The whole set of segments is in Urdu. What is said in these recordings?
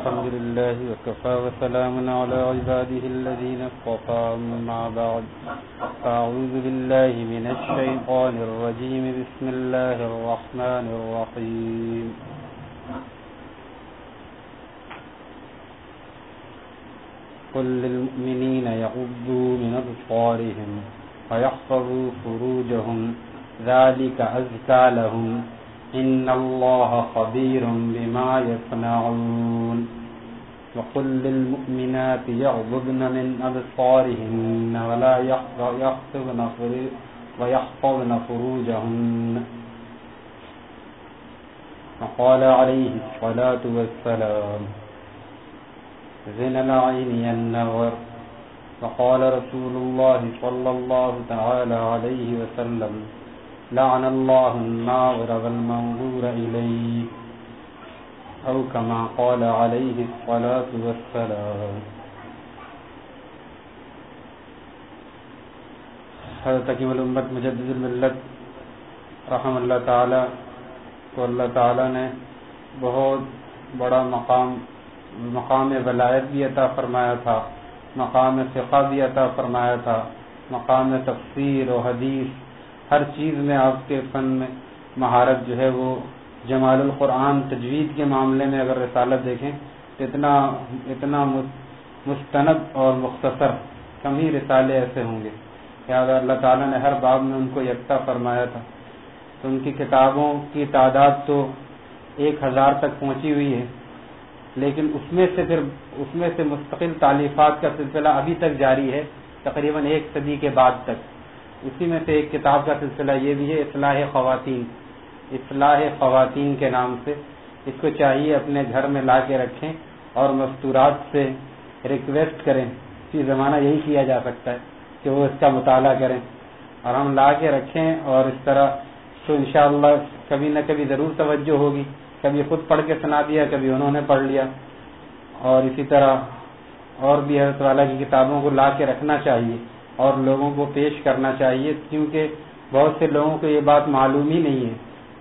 الحمد لله وكفى وسلام على عباده الذين اصطفى مع بعد. أعوذ بالله من الشيطان الرجيم. بسم الله الرحمن الرحيم. قل للمؤمنين يغضوا من أبصارهم ويحفظوا فروجهم. ذلك أزكى لهم. إن الله خبير بما يصنعون وقل للمؤمنات يغضبن من أبصارهن ولا يحفظن ويحفظن فروجهن. وقال عليه الصلاة والسلام، زن العين النظر وقال رسول الله صلى الله تعالى عليه وسلم لعن الله الناظر والمنظور إليه، أو كما قال عليه الصلاة والسلام. حضرت حکیم الامت مجدد الملت رحم اللہ تعالی کو اللہ تعالی نے بہت بڑا مقام مقام ولایت بھی عطا فرمایا تھا، مقام فقہ بھی عطا فرمایا تھا، مقام تفسیر و حدیث ہر چیز میں، آپ کے فن میں مہارت جو ہے وہ جمال القرآن تجوید کے معاملے میں اگر رسالت دیکھیں تو اتنا اتنا مستند اور مختصر کم ہی رسالے ایسے ہوں گے۔ لہٰذا اللہ تعالیٰ نے ہر باب میں ان کو یکتا فرمایا تھا۔ تو ان کی کتابوں کی تعداد تو ایک ہزار تک پہنچی ہوئی ہے، لیکن اس میں سے پھر، اس میں سے مستقل تعلیفات کا سلسلہ ابھی تک جاری ہے، تقریباً ایک صدی کے بعد تک۔ اسی میں سے ایک کتاب کا سلسلہ یہ بھی ہے، اصلاح خواتین۔ اصلاح خواتین کے نام سے۔ اس کو چاہیے اپنے گھر میں لا کے رکھیں اور مستورات سے ریکویسٹ کریں۔ اسی زمانہ یہی کیا جا سکتا ہے کہ وہ اس کا مطالعہ کریں اور ہم لا کے رکھیں اور اس طرح تو انشاءاللہ کبھی نہ کبھی ضرور توجہ ہوگی۔ کبھی خود پڑھ کے سنا دیا، کبھی انہوں نے پڑھ لیا۔ اور اسی طرح اور بھی حضرت والا کی کتابوں کو لا کے رکھنا چاہیے۔ اور لوگوں کو پیش کرنا چاہیے، کیونکہ بہت سے لوگوں کو یہ بات معلوم ہی نہیں ہے۔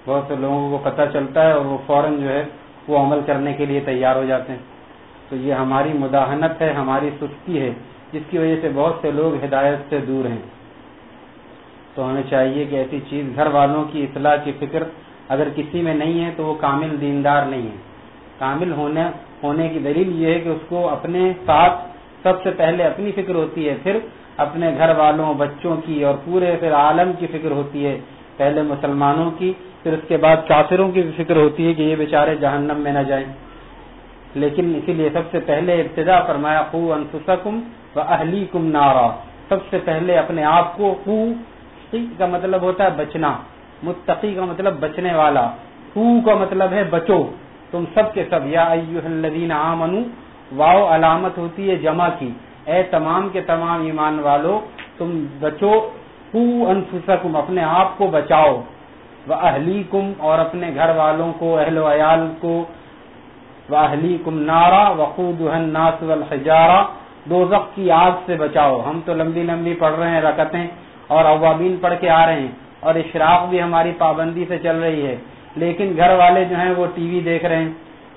بہت سے لوگوں کو پتہ چلتا ہے اور وہ فوراً جو ہے وہ عمل کرنے کے لیے تیار ہو جاتے ہیں۔ تو یہ ہماری مداحنت ہے، ہماری سستی ہے، جس کی وجہ سے بہت سے لوگ ہدایت سے دور ہیں۔ تو ہمیں چاہیے کہ ایسی چیز گھر والوں کی اطلاع کی فکر اگر کسی میں نہیں ہے تو وہ کامل دیندار نہیں ہے۔ کامل ہونے ہونے کی دلیل یہ ہے کہ اس کو اپنے ساتھ سب سے پہلے اپنی فکر ہوتی ہے، پھر اپنے گھر والوں، بچوں کی اور پورے پھر عالم کی فکر ہوتی ہے، پہلے مسلمانوں کی، پھر اس کے بعد کافروں کی فکر ہوتی ہے کہ یہ بیچارے جہنم میں نہ جائیں۔ لیکن اسی لیے سب سے پہلے ابتدا فرمایا خو انفسکم و اہلی کم نارا۔ سب سے پہلے اپنے آپ کو خو کا مطلب ہوتا ہے بچنا، متقی کا مطلب بچنے والا۔ تو کا مطلب ہے بچو۔ تم سب کے سب، یا الذین آمنو واؤ علامت ہوتی ہے جمع کی۔ اے تمام کے تمام ایمان والو، تم بچو کو انفسکم، اپنے آپ کو بچاؤ۔ اہلی کم اور اپنے گھر والوں کو، اہل و عیال کو۔ وہ اہلی کم نارا وقود ناس والحجارہ دو کی آگ سے بچاؤ۔ ہم تو لمبی لمبی پڑھ رہے ہیں رکتیں، اور عوامین پڑھ کے آ رہے ہیں۔ اور اشراق بھی ہماری پابندی سے چل رہی ہے۔ لیکن گھر والے جو ہیں، وہ ٹی وی دیکھ رہے ہیں۔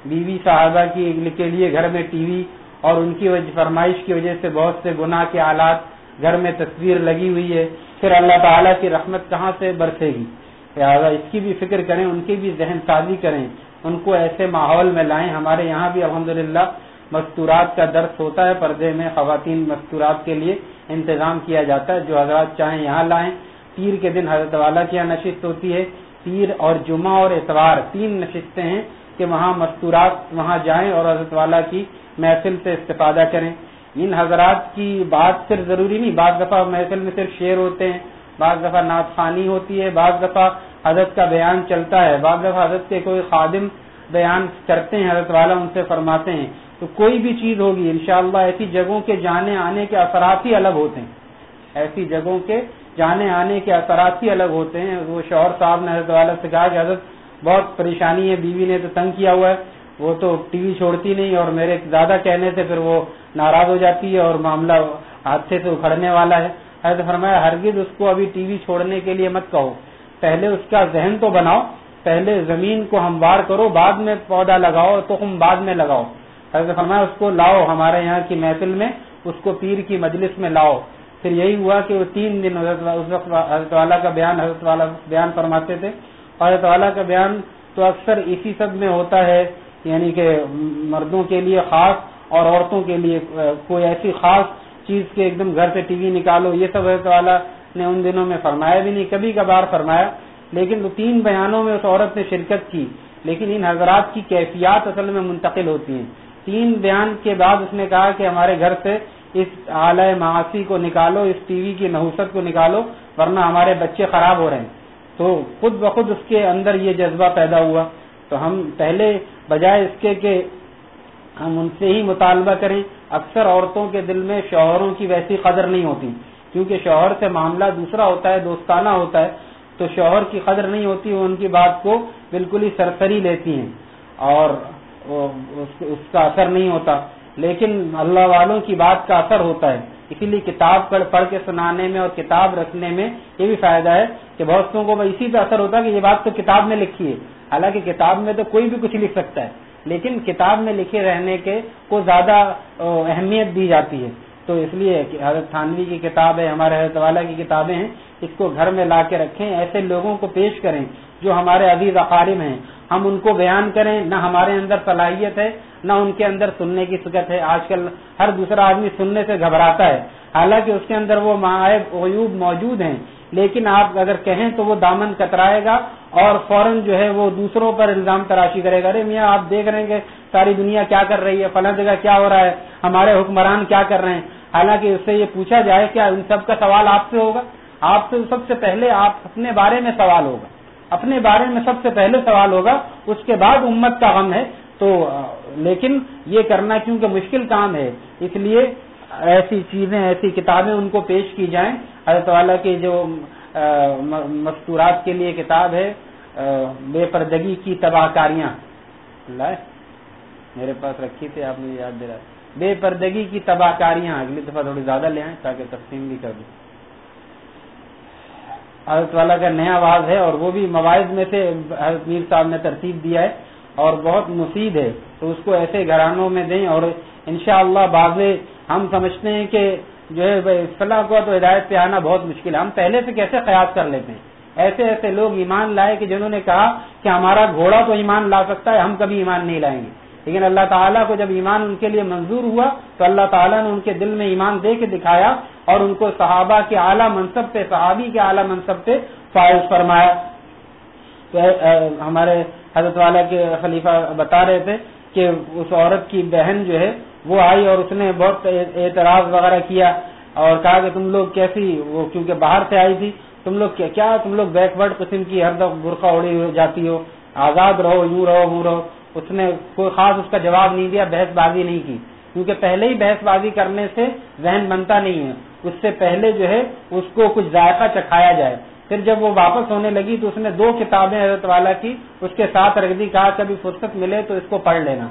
بیوی صاحبہ کی کے لیے گھر میں ٹی وی اور ان کی فرمائش کی وجہ سے بہت سے گناہ کے آلات گھر میں تصویر لگی ہوئی ہے۔ پھر اللہ تعالیٰ کی رحمت کہاں سے برسے گی؟ لہٰذا اس کی بھی فکر کریں، ان کی بھی ذہن سازی کریں۔ ان کو ایسے ماحول میں لائیں۔ ہمارے یہاں بھی الحمدللہ مستورات کا درس ہوتا ہے۔ پردے میں خواتین مستورات کے لیے انتظام کیا جاتا ہے۔ جو حضرات چاہیں یہاں لائیں۔ پیر کے دن حضرت والا کی یہاں نشست ہوتی ہے۔ پیر اور جمعہ اور اتوار تین نشستیں ہیں کہ وہاں مستورات وہاں جائیں اور حضرت والا کی محفل سے استفادہ کریں۔ ان حضرات کی بات صرف ضروری نہیں، بعض دفعہ محفل میں صرف شعر ہوتے ہیں، بعض دفعہ نعت خانی ہوتی ہے، بعض دفعہ حضرت کا بیان چلتا ہے، بعض دفعہ حضرت کے کوئی خادم بیان کرتے ہیں، حضرت والا ان سے فرماتے ہیں۔ تو کوئی بھی چیز ہوگی، انشاءاللہ ایسی جگہوں کے جانے آنے کے اثرات ہی الگ ہوتے ہیں۔ ایسی جگہوں کے جانے آنے کے اثرات ہی الگ ہوتے ہیں۔ وہ شوہر صاحب نے حضرت والا سے کہا کہ حضرت بہت پریشانی ہے، بیوی نے تو تنگ کیا ہوا ہے۔ وہ تو ٹی وی چھوڑتی نہیں اور میرے زیادہ کہنے سے پھر وہ ناراض ہو جاتی ہے اور معاملہ ہاتھ سے اکھڑنے والا ہے۔ حضرت فرمایا، ہرگز اس کو ابھی ٹی وی چھوڑنے کے لیے مت کہو۔ پہلے اس کا ذہن تو بناؤ، پہلے زمین کو ہموار کرو، بعد میں پودا لگاؤ تو ہم بعد میں لگاؤ۔ حضرت فرمایا، اس کو لاؤ ہمارے یہاں کی محفل میں، اس کو پیر کی مجلس میں لاؤ۔ پھر یہی ہوا کہ وہ تین دن حضرت والا کا بیان، حضرت والا بیان فرماتے تھے۔ اور حضرت والا کا بیان تو اکثر اسی سب میں ہوتا ہے۔ یعنی کہ مردوں کے لیے خاص اور عورتوں کے لیے کوئی ایسی خاص چیز کے ایک دم گھر سے ٹی وی نکالو، یہ سب حضرت والا نے ان دنوں میں فرمایا بھی نہیں، کبھی کبھار فرمایا، لیکن وہ تین بیانوں میں اس عورت نے شرکت کی، لیکن ان حضرات کی کیفیات اصل میں منتقل ہوتی ہیں۔ تین بیان کے بعد اس نے کہا کہ ہمارے گھر سے اس اعلی معاشی کو نکالو، اس ٹی وی کی نحوست کو نکالو، ورنہ ہمارے بچے خراب ہو رہے ہیں۔ تو خود بخود اس کے اندر یہ جذبہ پیدا ہوا۔ تو ہم پہلے بجائے اس کے کہ ہم ان سے ہی مطالبہ کریں، اکثر عورتوں کے دل میں شوہروں کی ویسی قدر نہیں ہوتی۔ کیونکہ شوہر سے معاملہ دوسرا ہوتا ہے، دوستانہ ہوتا ہے، تو شوہر کی قدر نہیں ہوتی، وہ ان کی بات کو بالکل ہی سرسری لیتی ہیں اور اس کا اثر نہیں ہوتا۔ لیکن اللہ والوں کی بات کا اثر ہوتا ہے۔ اسی لیے کتاب پڑھ پڑھ کے سنانے میں اور کتاب رکھنے میں یہ بھی فائدہ ہے کہ بہت کو اسی پہ اثر ہوتا ہے کہ یہ بات تو کتاب میں لکھی ہے۔ حالانکہ کتاب میں تو کوئی بھی کچھ لکھ سکتا ہے، لیکن کتاب میں لکھے رہنے کے کو زیادہ اہمیت دی جاتی ہے۔ تو اس لیے حضرت تھانوی کی کتاب ہے، ہمارے حضرت والا کی کتابیں ہیں، اس کو گھر میں لا کے رکھیں، ایسے لوگوں کو پیش کریں جو ہمارے عزیز اقارم ہیں۔ ہم ان کو بیان کریں، نہ ہمارے اندر صلاحیت ہے، نہ ان کے اندر سننے کی سکت ہے۔ آج کل ہر دوسرا آدمی سننے سے گھبراتا ہے۔ حالانکہ اس کے اندر وہ معائب عیوب موجود ہیں۔ لیکن آپ اگر کہیں تو وہ دامن کترائے گا اور فوراً جو ہے وہ دوسروں پر الزام تراشی کرے گا، ارے میاں آپ دیکھ رہے ہیں کہ ساری دنیا کیا کر رہی ہے، فلاں جگہ کیا ہو رہا ہے، ہمارے حکمران کیا کر رہے ہیں؟ حالانکہ اس سے یہ پوچھا جائے کیا ان سب کا سوال آپ سے ہوگا؟ آپ سے سب سے پہلے آپ اپنے بارے میں سوال ہوگا۔ اپنے بارے میں سب سے پہلے سوال ہوگا، اس کے بعد امت کا غم ہے۔ تو، لیکن یہ کرنا کیونکہ مشکل کام ہے، اس لیے ایسی چیزیں، ایسی کتابیں ان کو پیش کی جائیں حضرت والا کے جو مستورات کے لیے کتاب ہے بے پردگی کی تباہ کاریاں۔ لائے میرے پاس رکھی تھی، آپ مجھے یاد دے بے پردگی کی تباہ کاریاں، اگلی دفعہ تھوڑی زیادہ لے آئیں تاکہ تقسیم بھی کر دوں حضرت والا کا نیا آواز ہے اور وہ بھی مواعظ میں سے حضرت میر صاحب نے ترتیب دیا ہے اور بہت مفید ہے۔ تو اس کو ایسے گھرانوں میں دیں اور انشاءاللہ شاء اللہ ہم سمجھتے ہیں کہ جو ہے فلاح کو تو ہدایت پہ آنا بہت مشکل ہے۔ ہم پہلے سے کیسے قیاس کر لیتے ہیں؟ ایسے ایسے لوگ ایمان لائے کہ جنہوں نے کہا کہ ہمارا گھوڑا تو ایمان لا سکتا ہے، ہم کبھی ایمان نہیں لائیں گے۔ لیکن اللہ تعالیٰ کو جب ایمان ان کے لیے منظور ہوا، تو اللہ تعالیٰ نے ان کے دل میں ایمان دے کے دکھایا اور ان کو صحابہ کے اعلیٰ منصب پہ، صحابی کے اعلیٰ منصب پہ فائز فرمایا۔ تو ہمارے حضرت والا کے خلیفہ بتا رہے تھے کہ اس عورت کی بہن جو ہے وہ آئی اور اس نے بہت اعتراض وغیرہ کیا اور کہا کہ تم لوگ کیسی وہ کیونکہ باہر سے آئی تھی، تم لوگ کیا تم لوگ بیکورڈ قسم کی ہر دفعہ برقع اڑی ہو جاتی ہو؟ آزاد رہو، یوں رہو ہوں رہو۔ اس نے کوئی خاص اس کا جواب نہیں دیا بحث بازی نہیں کی۔ کیونکہ پہلے ہی بحث بازی کرنے سے ذہن بنتا نہیں ہے۔ اس سے پہلے جو ہے، اس کو کچھ ذائقہ چکھایا جائے۔ پھر جب وہ واپس ہونے لگی تو اس نے دو کتابیں حضرت والا کی، اس کے ساتھ رکھ دی، کہا کبھی فرصت ملے تو اس کو پڑھ لینا۔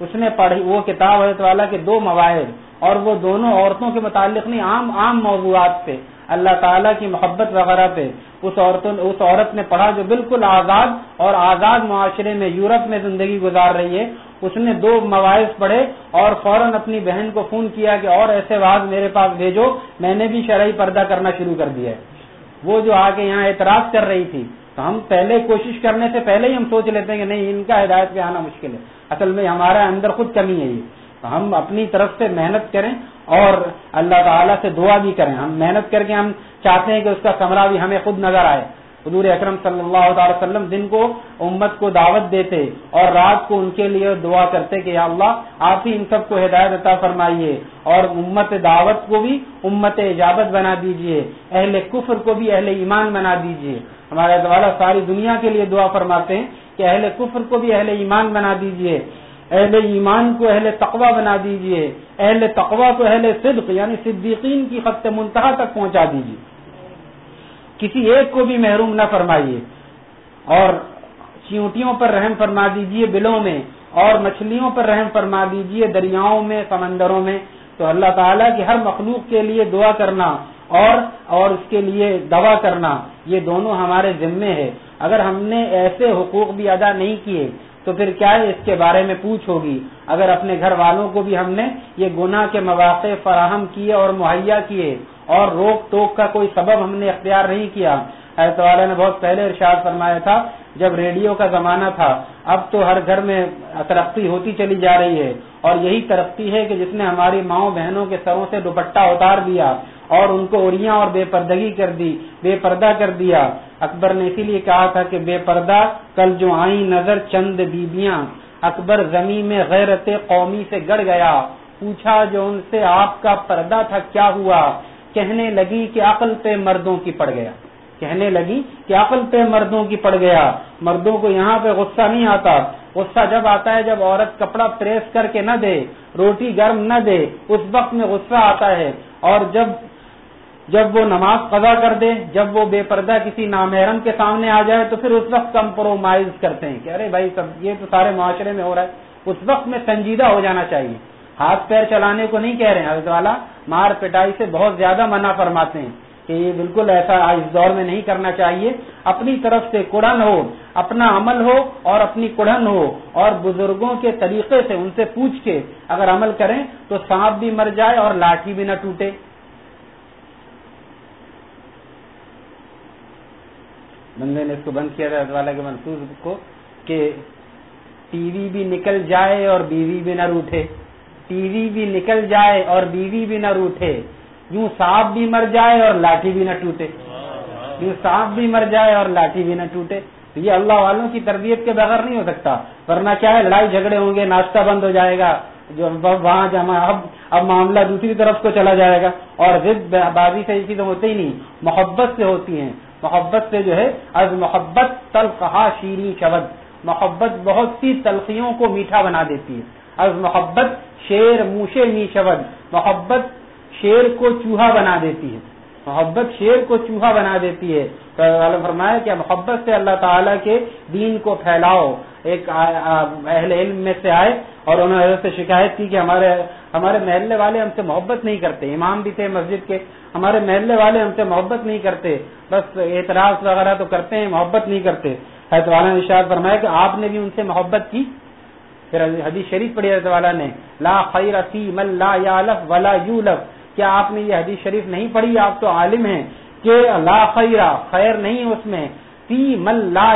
اس نے پڑھی وہ کتاب حضرت والا کے دو مواعد اور وہ دونوں عورتوں کے متعلق نہیں، عام عام موضوعات پہ، اللہ تعالیٰ کی محبت وغیرہ پہ۔ اس اس عورت نے پڑھا جو بالکل آزاد اور آزاد معاشرے میں یورپ میں زندگی گزار رہی ہے۔ اس نے دو مواعث پڑھے اور فوراً اپنی بہن کو فون کیا کہ اور ایسے واز میرے پاس بھیجو، میں نے بھی شرعی پردہ کرنا شروع کر دیا ہے۔ وہ جو آ کے یہاں اعتراض کر رہی تھی، تو ہم پہلے کوشش کرنے سے پہلے ہی ہم سوچ لیتے ہیں کہ نہیں، ان کا ہدایت پہ آنا مشکل ہے۔ اصل میں ہمارے اندر خود کمی ہے یہ۔ تو ہم اپنی طرف سے محنت کریں اور اللہ تعالیٰ سے دعا بھی کریں۔ ہم محنت کر کے ہم چاہتے ہیں کہ اس کا کمرہ بھی ہمیں خود نظر آئے۔ حضور اکرم صلی اللہ تعالی وسلم دن کو امت کو دعوت دیتے اور رات کو ان کے لیے دعا کرتے کہ یا اللہ، آپ ہی ان سب کو ہدایت عطا فرمائیے اور امت دعوت کو بھی امت اجابت بنا دیجیے اہل کفر کو بھی اہل ایمان بنا دیجیے ہمارے دوارا ساری دنیا کے لیے دعا فرماتے ہیں۔ کہ اہل کفر کو بھی اہل ایمان بنا دیجیے، اہل ایمان کو اہل تقوا بنا دیجیے، اہل تقوا کو اہل صدق یعنی صدیقین کی خط منتہا تک پہنچا دیجیے کسی ایک کو بھی محروم نہ فرمائیے اور چیونٹیوں پر رحم فرما دیجیے بلوں میں اور مچھلیوں پر رحم فرما دیجیے دریاؤں میں، سمندروں میں۔ تو اللہ تعالیٰ کی ہر مخلوق کے لیے دعا کرنا اور اور اس کے لیے دوا کرنا، یہ دونوں ہمارے ذمے ہے اگر ہم نے ایسے حقوق بھی ادا نہیں کیے، تو پھر کیا اس کے بارے میں پوچھ ہوگی؟ اگر اپنے گھر والوں کو بھی ہم نے یہ گناہ کے مواقع فراہم کیے اور مہیا کیے اور روک ٹوک کا کوئی سبب ہم نے اختیار نہیں کیا۔ حضرت والا نے بہت پہلے ارشاد فرمایا تھا، جب ریڈیو کا زمانہ تھا، اب تو ہر گھر میں ترقی ہوتی چلی جا رہی ہے اور یہی ترقی ہے کہ جس نے ہماری ماؤں بہنوں کے سروں سے دوپٹہ اتار دیا۔ اور ان کو اڑیاں اور بے پردگی کر دی، بے پردہ کر دیا۔ اکبر نے اسی لیے کہا تھا کہ بے پردہ کل جو آئی نظر چند بیبیاں، اکبر زمین میں غیرت قومی سے گڑ گیا۔ پوچھا جو ان سے آپ کا پردہ تھا، کیا ہوا؟ کہنے لگی کہ عقل پہ مردوں کی پڑ گیا۔ کہنے لگی کہ عقل پہ مردوں کی پڑ گیا۔ مردوں کو یہاں پہ غصہ نہیں آتا۔ غصہ جب آتا ہے، جب عورت کپڑا پریس کر کے نہ دے، روٹی گرم نہ دے، اس وقت میں غصہ آتا ہے۔ اور جب جب وہ نماز قضا کر دے، جب وہ بے پردہ کسی نامحرم کے سامنے آ جائے، تو پھر اس وقت کمپرومائز کرتے ہیں کہ ارے بھائی، سب یہ تو سارے معاشرے میں ہو رہا ہے۔ اس وقت میں سنجیدہ ہو جانا چاہیے۔ ہاتھ پیر چلانے کو نہیں کہہ رہے ہیں، حضرت والا، مار پٹائی سے بہت زیادہ منع فرماتے ہیں کہ یہ بالکل ایسا اس دور میں نہیں کرنا چاہیے۔ اپنی طرف سے کڑن ہو، اپنا عمل ہو اور اپنی کڑن ہو اور بزرگوں کے طریقے سے ان سے پوچھ کے اگر عمل کریں تو سانپ بھی مر جائے اور لاٹھی بھی نہ ٹوٹے۔ بندے نے اس کو بند کیا تھا والا کے منصوص کو کہ ٹی وی بھی نکل جائے اور بیوی بھی نہ روٹے۔ ٹی وی بھی نکل جائے اور بیوی بھی نہ روٹے۔ یوں سانپ بھی مر جائے اور لاٹھی بھی نہ ٹوٹے۔ یوں سانپ بھی مر جائے اور لاٹھی بھی نہ ٹوٹے۔ تو یہ اللہ والوں کی تربیت کے بغیر نہیں ہو سکتا۔ ورنہ کیا ہے، لڑائی جھگڑے ہوں گے، ناشتہ بند ہو جائے گا۔ جو وہاں جمع، اب اب معاملہ دوسری طرف کو چلا جائے گا۔ اور ضد بازی سے یہ چیزیں ہوتی ہی نہیں، محبت سے ہوتی ہیں۔ محبت سے جو ہے، از محبت تل شیریں شبد۔ محبت بہت سی تلخیوں کو میٹھا بنا دیتی ہے۔ از محبت شیر موشے می شبد۔ محبت شیر کو چوہا بنا دیتی ہے۔ محبت شیر کو چوہا بنا دیتی ہے۔ تو فرمایا کہ محبت سے اللہ تعالیٰ کے دین کو پھیلاؤ۔ ایک اہل علم میں سے آئے اور انہوں نے سے شکایت کی کہ ہمارے ہمارے محلے والے ہم سے محبت نہیں کرتے، امام بھی تھے مسجد کے، ہمارے محلے والے ہم سے محبت نہیں کرتے، بس اعتراض وغیرہ تو کرتے ہیں، محبت نہیں کرتے۔ حضرت والا نے اشار فرمایا کہ آپ نے بھی ان سے محبت کی۔ پھر حدیث شریف پڑھی، حضرت والا نے، لا خیر فی من لا یالف ولا یولف کیا آپ نے یہ حدیث شریف نہیں پڑھی؟ آپ تو عالم ہیں کہ لا خیر خیر نہیں اس میں، فی من لا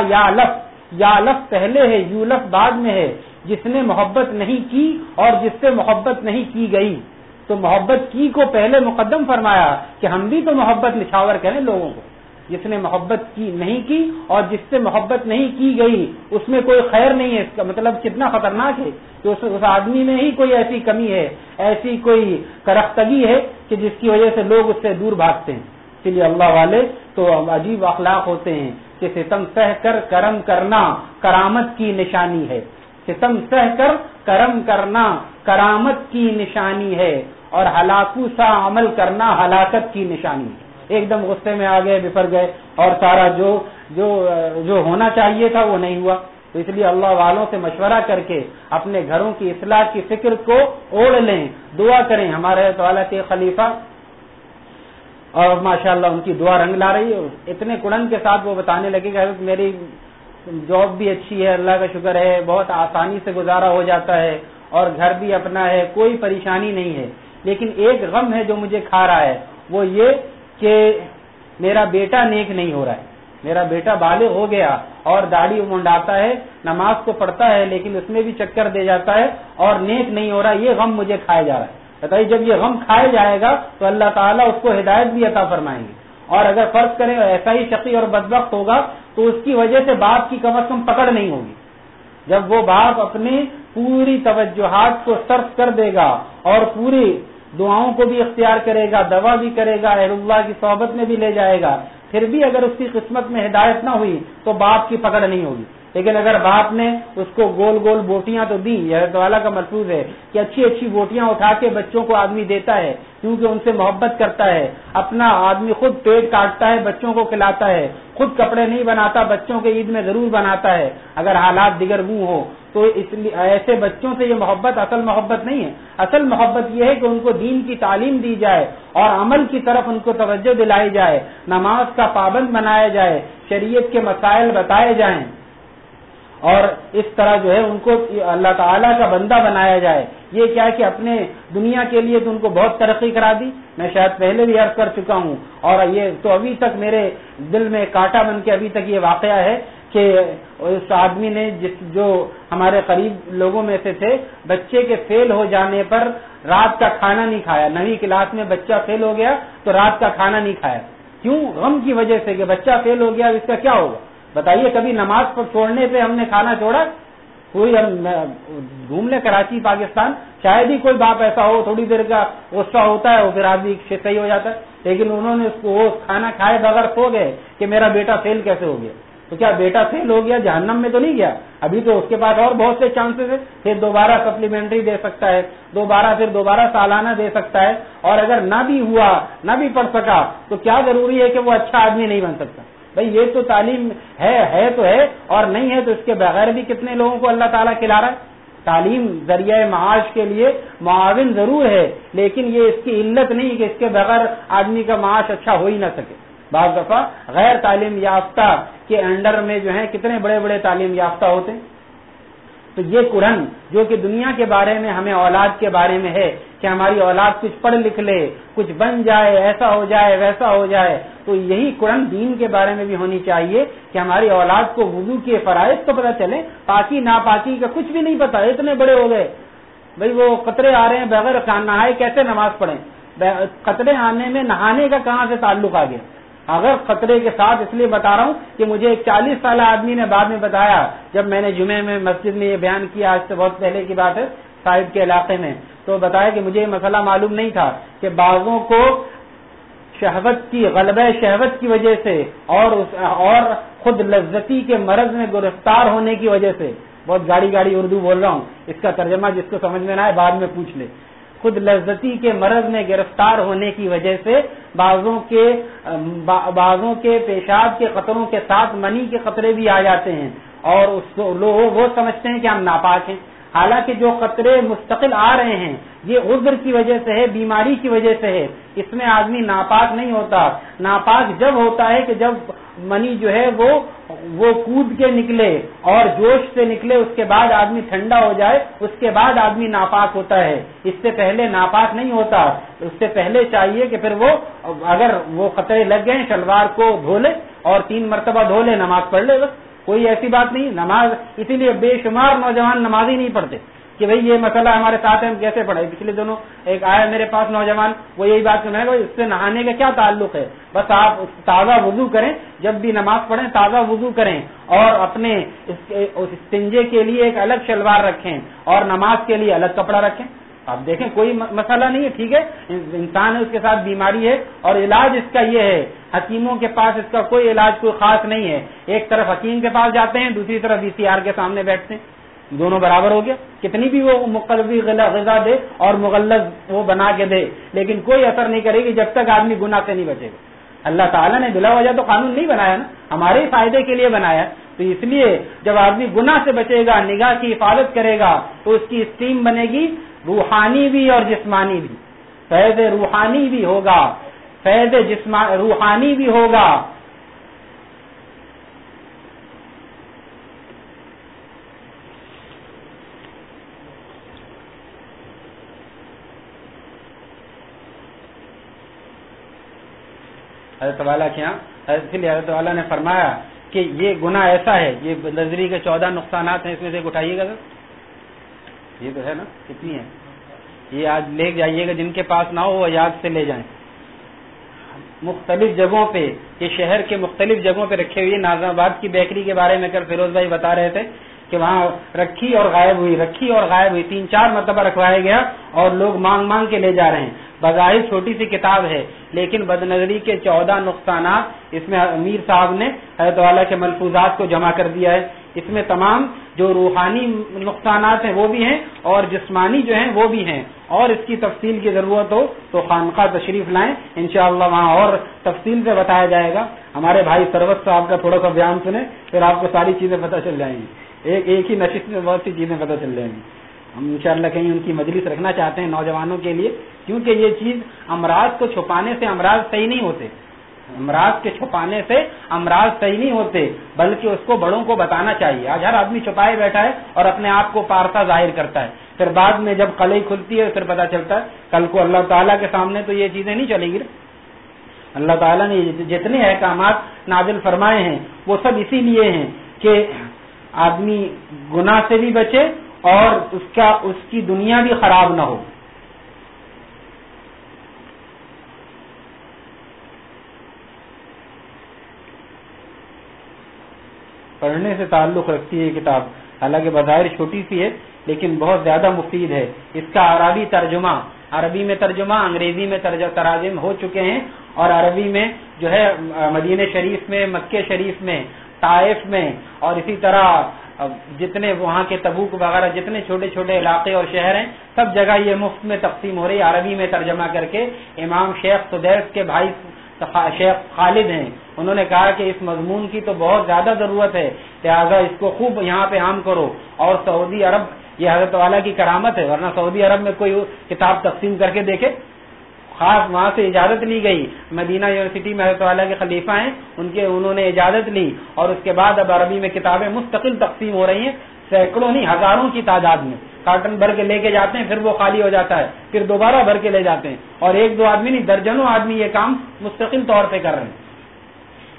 یالف یالف پہلے ہے یولف بعد میں ہے، جس نے محبت نہیں کی اور جس سے محبت نہیں کی گئی۔ تو محبت کی کو پہلے مقدم فرمایا کہ ہم بھی تو محبت نچھاور کریں لوگوں کو۔ جس نے محبت کی نہیں کی اور جس سے محبت نہیں کی گئی، اس میں کوئی خیر نہیں ہے، اس کا مطلب کتنا خطرناک ہے کہ اس اس آدمی میں ہی کوئی ایسی کمی ہے، ایسی کوئی کرختگی ہے کہ جس کی وجہ سے لوگ اس سے دور بھاگتے ہیں۔ اسی لیے اللہ والے تو عجیب اخلاق ہوتے ہیں۔ کہ ستم سہ کر کرم کرنا، کرامت کی نشانی ہے۔ ستم سہ کر کرم کرنا، کرامت کی نشانی ہے۔ اور ہلاکو سا عمل کرنا ہلاکت کی نشانی ہے۔ ایک دم غصے میں آ گئے بفر گئے۔ اور سارا جو جو جو ہونا چاہیے تھا وہ نہیں ہوا۔ تو اس لیے اللہ والوں سے مشورہ کر کے اپنے گھروں کی اصلاح کی فکر کو اوڑھ لیں۔ دعا کریں، ہمارے تعالیٰ کے خلیفہ اور ماشاء اللہ ان کی دعا رنگ لا رہی ہے۔ اتنے کڑن کے ساتھ وہ بتانے لگے کہ میری جاب بھی اچھی ہے، اللہ کا شکر ہے، بہت آسانی سے گزارا ہو جاتا ہے اور گھر بھی اپنا ہے، کوئی پریشانی نہیں ہے۔ لیکن ایک غم ہے جو مجھے کھا رہا ہے، وہ یہ کہ میرا بیٹا نیک نہیں ہو رہا ہے۔ میرا بیٹا بالغ ہو گیا اور داڑھی منڈاتا ہے، نماز تو پڑھتا ہے، لیکن اس میں بھی چکر دے جاتا ہے اور نیک نہیں ہو رہا، یہ غم مجھے کھایا جا رہا ہے۔ بتائیے جب یہ غم کھایا جائے گا تو اللہ تعالیٰ اس کو ہدایت بھی عطا فرمائیں گے۔ اور اگر فرض کریں ایسا ہی شقی اور بدبخت ہوگا تو اس کی وجہ سے باپ کی کم از کم پکڑ نہیں ہوگی۔ جب وہ باپ اپنی پوری توجہات کو صرف کر دے گا اور پوری دعاؤں کو بھی اختیار کرے گا، دوا بھی کرے گا، اہل اللہ کی صحبت میں بھی لے جائے گا، پھر بھی اگر اس کی قسمت میں ہدایت نہ ہوئی تو باپ کی پکڑ نہیں ہوگی۔ لیکن اگر باپ نے اس کو گول گول بوٹیاں تو دی یہ والا کا محفوظ ہے کہ اچھی اچھی بوٹیاں اٹھا کے بچوں کو آدمی دیتا ہے، کیونکہ ان سے محبت کرتا ہے۔ اپنا آدمی خود پیٹ کاٹتا ہے، بچوں کو کھلاتا ہے۔ خود کپڑے نہیں بناتا، بچوں کے عید میں ضرور بناتا ہے۔ اگر حالات دیگر وہ ہو تو اس لیے ایسے بچوں سے یہ محبت اصل محبت نہیں ہے۔ اصل محبت یہ ہے کہ ان کو دین کی تعلیم دی جائے اور عمل کی طرف ان کو توجہ دلائی جائے، نماز کا پابند بنایا جائے، شریعت کے مسائل بتائے جائیں۔ اور اس طرح جو ہے ان کو اللہ تعالیٰ کا بندہ بنایا جائے۔ یہ کیا کہ اپنے دنیا کے لیے تو ان کو بہت ترقی کرا دی۔ میں شاید پہلے بھی عرض کر چکا ہوں۔ اور یہ تو ابھی تک میرے دل میں کاٹا بن کے ابھی تک یہ واقعہ ہے کہ اس آدمی نے جس جو ہمارے قریب لوگوں میں سے تھے، بچے کے فیل ہو جانے پر رات کا کھانا نہیں کھایا۔ نویں کلاس میں بچہ فیل ہو گیا تو رات کا کھانا نہیں کھایا۔ کیوں؟ غم کی وجہ سے کہ بچہ فیل ہو گیا اس کا کیا ہوگا؟ بتائیے کبھی نماز پر چھوڑنے پہ ہم نے کھانا چھوڑا؟ کوئی ہم گھوم لے کراچی، پاکستان۔ شاید ہی کوئی باپ ایسا ہو، تھوڑی دیر کا غصہ ہوتا ہے وہ پھر آدمی صحیح ہو جاتا ہے۔ لیکن انہوں نے اس کو وہ کھانا کھائے بغیر سو گئے کہ میرا بیٹا فیل کیسے ہو گیا؟ تو کیا بیٹا فیل ہو گیا؟ جہنم میں تو نہیں گیا؟ ابھی تو اس کے پاس اور بہت سے چانسز ہے پھر دوبارہ سپلیمنٹری دے سکتا ہے۔ دوبارہ پھر دوبارہ سالانہ دے سکتا ہے۔ اور اگر نہ بھی ہوا، نہ بھی پڑھ سکا، تو کیا ضروری ہے کہ وہ اچھا آدمی نہیں بن سکتا؟ بھائی یہ تو تعلیم ہے ہے تو ہے اور نہیں ہے تو اس کے بغیر بھی کتنے لوگوں کو اللہ تعالیٰ کھلا رہا ہے؟ تعلیم ذریعہ معاش کے لیے معاون ضرور ہے، لیکن یہ اس کی علت نہیں کہ اس کے بغیر آدمی کا معاش اچھا ہو ہی نہ سکے۔ بعض دفعہ غیر تعلیم یافتہ کے انڈر میں جو ہے کتنے بڑے بڑے تعلیم یافتہ ہوتے ہیں؟ تو یہ قرآن جو کہ دنیا کے بارے میں ہمیں اولاد کے بارے میں ہے کہ ہماری اولاد کچھ پڑھ لکھ لے، کچھ بن جائے، ایسا ہو جائے، ویسا ہو جائے، تو یہی قرآن دین کے بارے میں بھی ہونی چاہیے کہ ہماری اولاد کو وضو کے فرائض تو پتہ چلے، پاکی، ناپاکی کا کچھ بھی نہیں پتا اتنے بڑے ہو گئے۔ بھائی وہ قطرے آ رہے ہیں، بغیر نہائے کیسے نماز پڑھیں؟ قطرے آنے میں نہانے کا کہاں سے تعلق آ گیا؟ اگر خطرے کے ساتھ اس لیے بتا رہا ہوں کہ مجھے ایک چالیس سالہ آدمی نے بعد میں بتایا، جب میں نے جمعے میں مسجد میں یہ بیان کیا، آج سے بہت پہلے کی بات ہے، صاحب کے علاقے میں، تو بتایا کہ مجھے یہ مسئلہ معلوم نہیں تھا کہ بعضوں کو شہوت کی، غلبہ شہوت کی وجہ سے اور اور خود لذتی کے مرض میں گرفتار ہونے کی وجہ سے، بہت گاڑی گاڑی اردو بول رہا ہوں، اس کا ترجمہ جس کو سمجھ میں نہ آئے بعد میں پوچھ لے۔ خود لذتی کے مرض میں گرفتار ہونے کی وجہ سے بعضوں کے بعضوں کے پیشاب کے قطروں کے ساتھ منی کے قطرے بھی آ جاتے ہیں اور اس لوگ وہ سمجھتے ہیں کہ ہم ناپاک ہیں۔ حالانکہ جو قطرے مستقل آ رہے ہیں، یہ عذر کی وجہ سے ہے، بیماری کی وجہ سے ہے۔ اس میں آدمی ناپاک نہیں ہوتا۔ ناپاک جب ہوتا ہے کہ جب منی جو ہے وہ وہ کود کے نکلے اور جوش سے نکلے، اس کے بعد آدمی ٹھنڈا ہو جائے، اس کے بعد آدمی ناپاک ہوتا ہے۔ اس سے پہلے ناپاک نہیں ہوتا۔ اس سے پہلے چاہیے کہ پھر وہ اگر وہ خطرے لگ گئے، شلوار کو دھو لے اور تین مرتبہ دھو لے، نماز پڑھ لے، بس۔ کوئی ایسی بات نہیں، نماز، اسی لیے بے شمار نوجوان نماز ہی نہیں پڑھتے۔ کہ بھئی یہ مسئلہ ہمارے ساتھ ہے، ہم کیسے پڑھے پچھلے دونوں ایک آیا میرے پاس نوجوان، وہ یہی بات سنا ہے اس سے نہانے کا کیا تعلق ہے؟ بس آپ تازہ وضو کریں، جب بھی نماز پڑھیں تازہ وضو کریں اور اپنے استنجے کے لیے ایک الگ شلوار رکھیں اور نماز کے لیے الگ کپڑا رکھیں۔ آپ دیکھیں، کوئی مسئلہ نہیں ہے، ٹھیک ہے؟ انسان ہے، اس کے ساتھ بیماری ہے اور علاج اس کا یہ ہے، حکیموں کے پاس اس کا کوئی علاج، کوئی خاص نہیں ہے۔ ایک طرف حکیم کے پاس جاتے ہیں، دوسری طرف بی سی آر کے سامنے بیٹھتے ہیں۔ دونوں برابر ہو گیا۔ کتنی بھی وہ مقلبی غذا دے اور مغلط وہ بنا کے دے، لیکن کوئی اثر نہیں کرے گی جب تک آدمی گناہ سے نہیں بچے گا۔ اللہ تعالیٰ نے بلا وجہ تو قانون نہیں بنایا نا، ہمارے فائدے کے لیے بنایا۔ تو اس لیے جب آدمی گناہ سے بچے گا، نگاہ کی حفاظت کرے گا، تو اس کی اسٹیم بنے گی روحانی بھی اور جسمانی بھی۔ فیض روحانی بھی ہوگا، فیض روحانی بھی ہوگا۔ حضرت والا کے یہاں اس لیے حضرت والا نے فرمایا کہ یہ گناہ ایسا ہے، یہ نظری کے چودہ نقصانات ہیں، اس میں سے اٹھائیے گا سر۔ یہ تو ہے نا، کتنی ہے یہ آج لے جائیے گا، جن کے پاس نہ ہو وہ یاد سے لے جائیں۔ مختلف جگہوں پہ، یہ شہر کے مختلف جگہوں پہ رکھے ہوئے، نازم آباد کی بیکری کے بارے میں کل فیروز بھائی بتا رہے تھے کہ وہاں رکھی اور غائب ہوئی، رکھی اور غائب ہوئی، تین چار مرتبہ رکھوایا گیا اور لوگ مانگ مانگ کے لے جا رہے ہیں۔ بظاہر چھوٹی سی کتاب ہے، لیکن بد نظری کے چودہ نقصانات اس میں امیر صاحب نے حضرت والا کے ملفوظات کو جمع کر دیا ہے۔ اس میں تمام جو روحانی نقصانات ہیں وہ بھی ہیں اور جسمانی جو ہیں وہ بھی ہیں۔ اور اس کی تفصیل کی ضرورت ہو تو خانقاہ تشریف لائیں۔ انشاءاللہ وہاں اور تفصیل سے بتایا جائے گا۔ ہمارے بھائی سروت صاحب کا تھوڑا سا بیان سنیں، پھر آپ کو ساری چیزیں پتہ چل جائیں گی۔ ایک ایک ہی نشست میں بہت سی چیزیں پتہ چل جائیں گی۔ ہم انشاءاللہ کہیں ان کی مجلس رکھنا چاہتے ہیں نوجوانوں کے لیے، کیونکہ یہ چیز امراض کو چھپانے سے امراض صحیح نہیں ہوتے۔ امراض کے چھپانے سے امراض صحیح نہیں ہوتے، بلکہ اس کو بڑوں کو بتانا چاہیے۔ آج ہر آدمی چھپائے بیٹھا ہے اور اپنے آپ کو پارتا ظاہر کرتا ہے۔ پھر بعد میں جب کلئی کھلتی ہے، پھر پتا چلتا ہے، کل کو اللہ تعالیٰ کے سامنے تو یہ چیزیں نہیں چلے گی۔ اللہ تعالیٰ نے جتنے احکامات نازل فرمائے ہیں، وہ سب اسی لیے ہیں کہ آدمی گناہ سے بھی بچے اور اس کا اس کی دنیا بھی خراب نہ ہو۔ پڑھنے سے تعلق رکھتی ہے کتاب۔ حالانکہ بظاہر چھوٹی سی ہے، لیکن بہت زیادہ مفید ہے۔ اس کا عربی ترجمہ، عربی میں ترجمہ، انگریزی میں تراجم ہو چکے ہیں۔ اور عربی میں جو ہے، مدینہ شریف میں، مکہ شریف میں، طائف میں، اور اسی طرح جتنے وہاں کے تبوک وغیرہ جتنے چھوٹے چھوٹے علاقے اور شہر ہیں، سب جگہ یہ مفت میں تقسیم ہو رہی عربی میں ترجمہ کر کے امام شیخ سدیس کے بھائی شیخ خالد ہیں۔ انہوں نے کہا کہ اس مضمون کی تو بہت زیادہ ضرورت ہے لہٰذا اس کو خوب یہاں پہ عام کرو۔ اور سعودی عرب، یہ حضرت والا کی کرامت ہے، ورنہ سعودی عرب میں کوئی کتاب تقسیم کر کے دیکھے۔ خاص وہاں سے اجازت لی گئی۔ مدینہ یونیورسٹی میں حضرت والا کے خلیفہ ہیں، ان کے انہوں نے اجازت لی۔ اور اس کے بعد اب عربی میں کتابیں مستقل تقسیم ہو رہی ہیں، سینکڑوں نہیں، ہزاروں کی تعداد میں۔ کارٹن بھر کے لے کے جاتے ہیں، پھر وہ خالی ہو جاتا ہے، پھر دوبارہ بھر کے لے جاتے ہیں۔ اور ایک دو آدمی نہیں، درجنوں آدمی یہ کام مستقل طور پہ کر رہے ہیں۔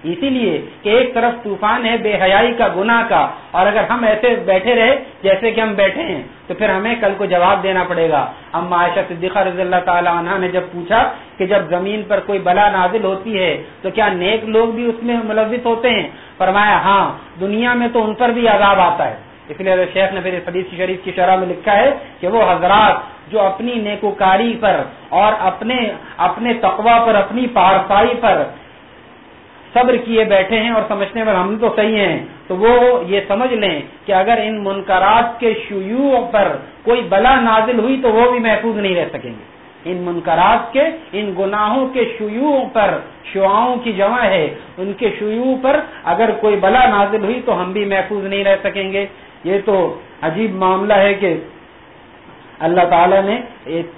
اسی لیے کہ ایک طرف طوفان ہے، بے حیائی کا، گناہ کا، اور اگر ہم ایسے بیٹھے رہے جیسے کہ ہم بیٹھے ہیں، تو پھر ہمیں کل کو جواب دینا پڑے گا۔ اما عائشہ صدیقہ رضی اللہ تعالی عنہ نے جب پوچھا کہ جب زمین پر کوئی بلا نازل ہوتی ہے، تو کیا نیک لوگ بھی اس میں ملوث ہوتے ہیں؟ فرمایا ہاں دنیا میں تو ان پر بھی عذاب آتا ہے۔ اس لیے شیخ نے پھر حدیث شریف کی شرح میں لکھا ہے کہ وہ حضرات جو اپنی نیکوکاری پر اور اپنے اپنے تقوا پر، اپنی پارسائی پر صبر کیے بیٹھے ہیں اور سمجھنے میں ہم تو صحیح ہیں، تو وہ یہ سمجھ لیں کہ اگر ان منکرات کے شیوع پر کوئی بلا نازل ہوئی تو وہ بھی محفوظ نہیں رہ سکیں گے۔ ان منکرات کے، ان گناہوں کے شیوع پر، شعاؤں کی جمع ہے۔ ان کے شیوع پر اگر کوئی بلا نازل ہوئی تو ہم بھی محفوظ نہیں رہ سکیں گے۔ یہ تو عجیب معاملہ ہے کہ اللہ تعالیٰ نے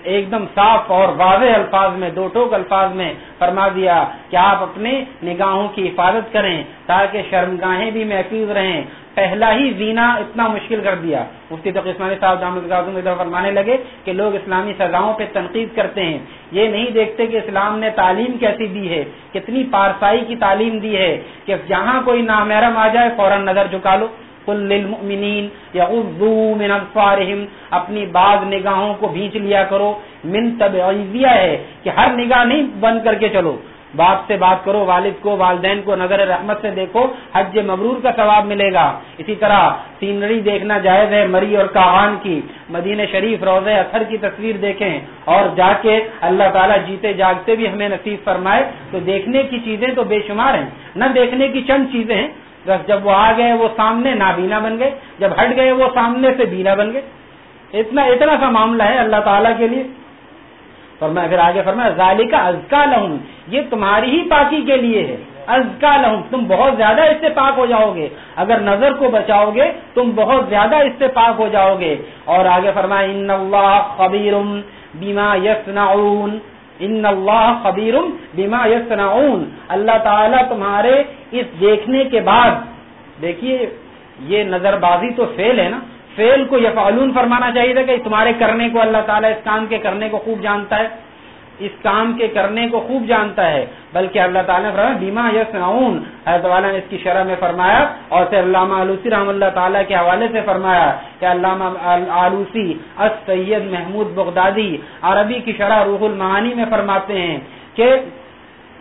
ایک دم صاف اور واضح الفاظ میں، دو ٹوک الفاظ میں فرما دیا کہ آپ اپنے نگاہوں کی حفاظت کریں تاکہ شرمگاہیں بھی محفوظ رہیں۔ پہلا ہی زینا اتنا مشکل کر دیا۔ مفتی تک اسمانی صاحب جامع فرمانے لگے کہ لوگ اسلامی سزاؤں پہ تنقید کرتے ہیں۔ یہ نہیں دیکھتے کہ اسلام نے تعلیم کیسی دی ہے، کتنی پارسائی کی تعلیم دی ہے کہ جہاں کوئی نامحرم آ جائے، فوراً نظر جھکا لو۔ للمؤمنین یغضوا من ابصارهم اپنی بعض نگاہوں کو بھینچ لیا کرو۔ من تبعیضیہ ہے کہ ہر نگاہ نہیں، بند کر کے چلو۔ باپ سے بات کرو، والد کو، والدین کو، نظر رحمت سے دیکھو، حج مبرور کا ثواب ملے گا۔ اسی طرح سینری دیکھنا جائز ہے مری اور کاغان کی۔ مدینہ شریف روز اثر کی تصویر دیکھیں اور جا کے اللہ تعالیٰ جیتے جاگتے بھی ہمیں نصیب فرمائے۔ تو دیکھنے کی چیزیں تو بے شمار ہیں، نہ دیکھنے کی چند چیزیں ہیں۔ جب وہ آ گئے وہ سامنے نابینا بن گئے، جب ہٹ گئے وہ سامنے سے بینا بن گئے۔ اتنا اتنا سا معاملہ ہے اللہ تعالیٰ کے لیے۔ فرمایا پھر آگے فرمایا ظالی کا ازکا لہم، یہ تمہاری ہی پاکی کے لیے ہے۔ ازکا لہم، تم بہت زیادہ اس سے پاک ہو جاؤ گے اگر نظر کو بچاؤ گے تم بہت زیادہ اس سے پاک ہو جاؤ گے اور آگے فرمایا، ان اللہ خبیر بیما یسنعون ان اللہ خبیر بما یسنعون اللہ تعالیٰ تمہارے اس دیکھنے کے بعد، دیکھیے، یہ نظر بازی تو فیل ہے نا؟ فیل کو یہ فعلون فرمانا چاہیے تھا کہ تمہارے کرنے کو اللہ تعالیٰ اس کام کے کرنے کو خوب جانتا ہے۔ اس کام کے کرنے کو خوب جانتا ہے، بلکہ اللہ تعالیٰ نے فرمایا بیما یس حضرت والا نے اس کی شرح میں فرمایا اور پھر علامہ آلوسی رحم اللہ تعالیٰ کے حوالے سے فرمایا کہ علامہ آلوسی اس سید محمود بغدادی عربی کی شرح روح المعانی میں فرماتے ہیں کہ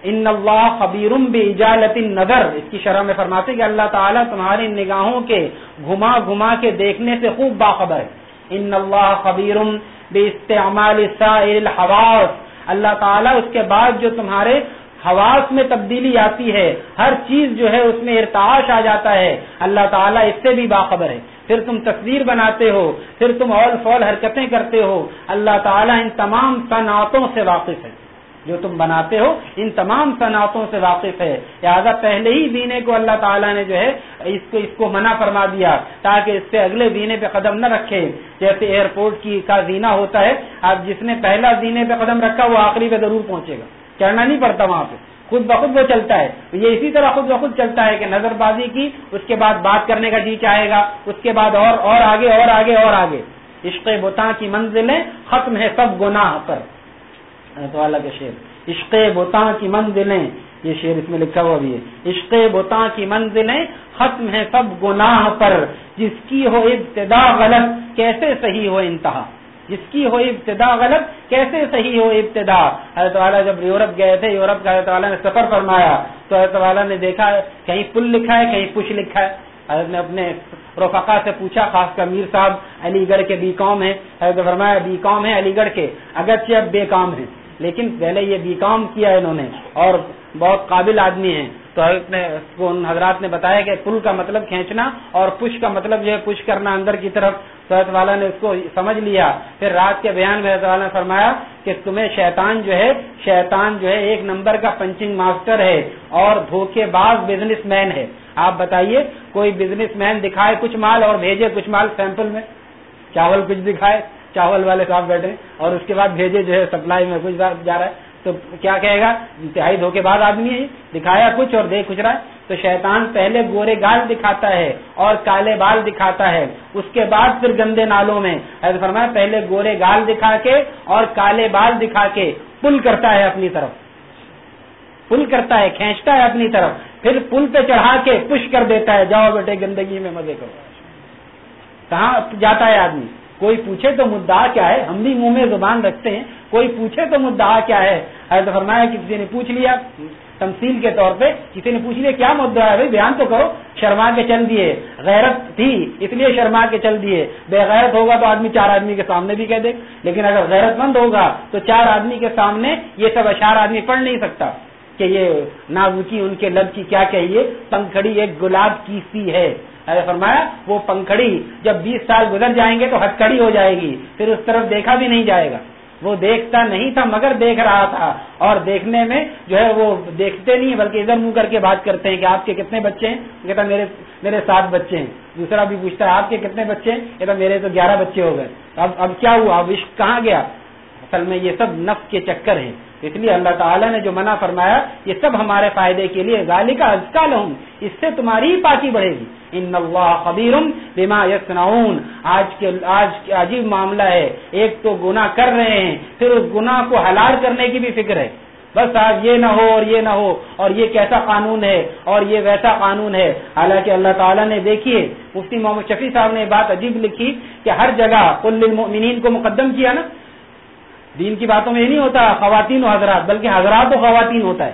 ان اللہ خبیرم بے اجالت نظر اس کی شرح میں فرماتے کہ اللہ تعالیٰ تمہاری نگاہوں کے گھما گھما کے دیکھنے سے خوب باخبر ہے۔ ان اللہ خبیرم بے استعمال الحواس اللہ تعالیٰ اس کے بعد جو تمہارے حواس میں تبدیلی آتی ہے، ہر چیز جو ہے اس میں ارتعاش آ جاتا ہے۔ اللہ تعالیٰ اس سے بھی باخبر ہے۔ پھر تم تصویر بناتے ہو، پھر تم اول فول حرکتیں کرتے ہو۔ اللہ تعالیٰ ان تمام صنعتوں سے واقف ہے۔ جو تم بناتے ہو، ان تمام صنعتوں سے واقف ہے۔ لہٰذا پہلے ہی زینے کو اللہ تعالیٰ نے جو ہے، اس کو اس کو منع فرما دیا، تاکہ اس سے اگلے زینے پہ قدم نہ رکھے۔ جیسے ایئرپورٹ کی کا زینا ہوتا ہے، اب جس نے پہلا زینے پہ قدم رکھا، وہ آخری پہ ضرور پہنچے گا۔ چڑھنا نہیں پڑتا وہاں پہ۔ خود بخود وہ چلتا ہے۔ یہ اسی طرح خود بخود چلتا ہے کہ نظر بازی کی، اس کے بعد بات کرنے کا جی چاہے گا، اس کے بعد اور اور آگے اور آگے اور آگے۔ عشق بتا کی منزلیں ختم ہے سب گناہ پر۔ کے شعر۔ عشق بتا کی منزلیں، یہ شعر اس میں لکھا ہوا بھی ہے۔ عشق بتا کی منزلیں ختم ہے سب گناہ پر۔ جس کی ہو ابتدا غلط، کیسے صحیح ہو انتہا؟ جس کی ہو ابتدا غلط، کیسے صحیح ہو ابتدا؟ حضرت والا جب یورپ گئے تھے، یورپ کا حضرت والا نے سفر فرمایا۔ تو حضرت والا نے دیکھا، کہیں پل لکھا ہے، کہیں پش لکھا ہے۔ حضرت نے اپنے رفقا سے پوچھا، خاص کر میر صاحب، علی گڑھ کے بی کام ہے حضرت فرمایا، بی کام ہے علی گڑھ کے۔ اگرچہ اب بے کام ہے لیکن پہلے یہ بی کام کیا انہوں نے اور بہت قابل آدمی ہیں۔ تو حضرت نے ان حضرات نے بتایا کہ پل کا مطلب کھینچنا اور پش کا مطلب جو ہے پش کرنا اندر کی طرف۔ تو حضرت والا نے اس کو سمجھ لیا۔ پھر رات کے بیان میں حضرت والا نے فرمایا کہ تمہیں شیطان جو ہے شیطان جو ہے ایک نمبر کا پنچنگ ماسٹر ہے اور دھوکے باز بزنس مین ہے۔ آپ بتائیے، کوئی بزنس مین دکھائے کچھ مال اور بھیجے کچھ مال سیمپل میں؟ چاول کچھ دکھائے؟ چاول والے صاحب بیٹھے اور اس کے بعد بھیجے جو ہے سپلائی میں کچھ جا رہا ہے۔ تو کیا کہے گا؟ انتہائی دھوکے بعد آدمی ہے، دکھایا کچھ اور دیکھ کچھ رہا ہے۔ تو شیطان پہلے گورے گال دکھاتا ہے اور کالے بال دکھاتا ہے۔ اس کے بعد پھر گندے نالوں میں۔ فرمایا، پہلے گورے گال دکھا کے اور کالے بال دکھا کے پل کرتا ہے اپنی طرف۔ پل کرتا ہے، کھینچتا ہے اپنی طرف۔ پھر پل پہ چڑھا کے پش کر دیتا ہے، جاؤ بیٹے، گندگی میں مزے کرو۔ کہاں جاتا ہے آدمی؟ کوئی پوچھے تو مدعا کیا ہے؟ ہم بھی منہ میں زبان رکھتے ہیں، کوئی پوچھے تو مدعا کیا ہے؟ حضرت فرمایا کہ کسی نے پوچھ لیا۔ تمثیل کے طور پہ کسی نے پوچھ لیا، کیا مدعا ہے؟ بھائی بیان تو کرو۔ شرما کے چل دیے۔ غیرت تھی، اس لیے شرما کے چل دیے۔ بے غیرت ہوگا تو آدمی چار آدمی کے سامنے بھی کہہ دے۔ لیکن اگر غیرت مند ہوگا تو چار آدمی کے سامنے یہ سب اشار آدمی پڑھ نہیں سکتا کہ یہ نازکی ان کے لب کی کیا کہیے پنکھڑی ایک گلاب کی سی ہے۔ فرمایا، وہ پنکھڑی جب بیس سال گزر جائیں گے تو ہتکڑی ہو جائے گی، پھر اس طرف دیکھا بھی نہیں جائے گا۔ وہ دیکھتا نہیں تھا، مگر دیکھ رہا تھا۔ اور دیکھنے میں جو ہے وہ دیکھتے نہیں، بلکہ ادھر منہ کر کے بات کرتے ہیں کہ آپ کے کتنے بچے ہیں؟ کہتا، میرے میرے سات بچے ہیں۔ دوسرا بھی پوچھتا ہے آپ کے کتنے بچے ہیں؟ کہتا، میرے تو گیارہ بچے ہو گئے۔ اب اب کیا ہوا؟ اب عشق کہاں گیا؟ اصل میں یہ سب نفس کے چکر ہیں۔ اس لیے اللہ تعالیٰ نے جو منع فرمایا، یہ سب ہمارے فائدے کے لیے غالی کا ازکا لہم اس سے تمہاری ہی پاکی بڑھے گی۔ ان اللہ خبیر بما یسنعون آج کے، آج عجیب معاملہ ہے۔ ایک تو گناہ کر رہے ہیں، پھر اس گناہ کو حلال کرنے کی بھی فکر ہے۔ بس آج یہ نہ ہو اور یہ نہ ہو، اور یہ کیسا قانون ہے، اور یہ ویسا قانون ہے۔ حالانکہ اللہ تعالیٰ نے دیکھیے، مفتی محمد شفیع صاحب نے بات عجیب لکھی کہ ہر جگہ کل المؤمنین کو مقدم کیا نا۔ دین کی باتوں میں یہ نہیں ہوتا خواتین و حضرات، بلکہ حضرات و خواتین ہوتا ہے۔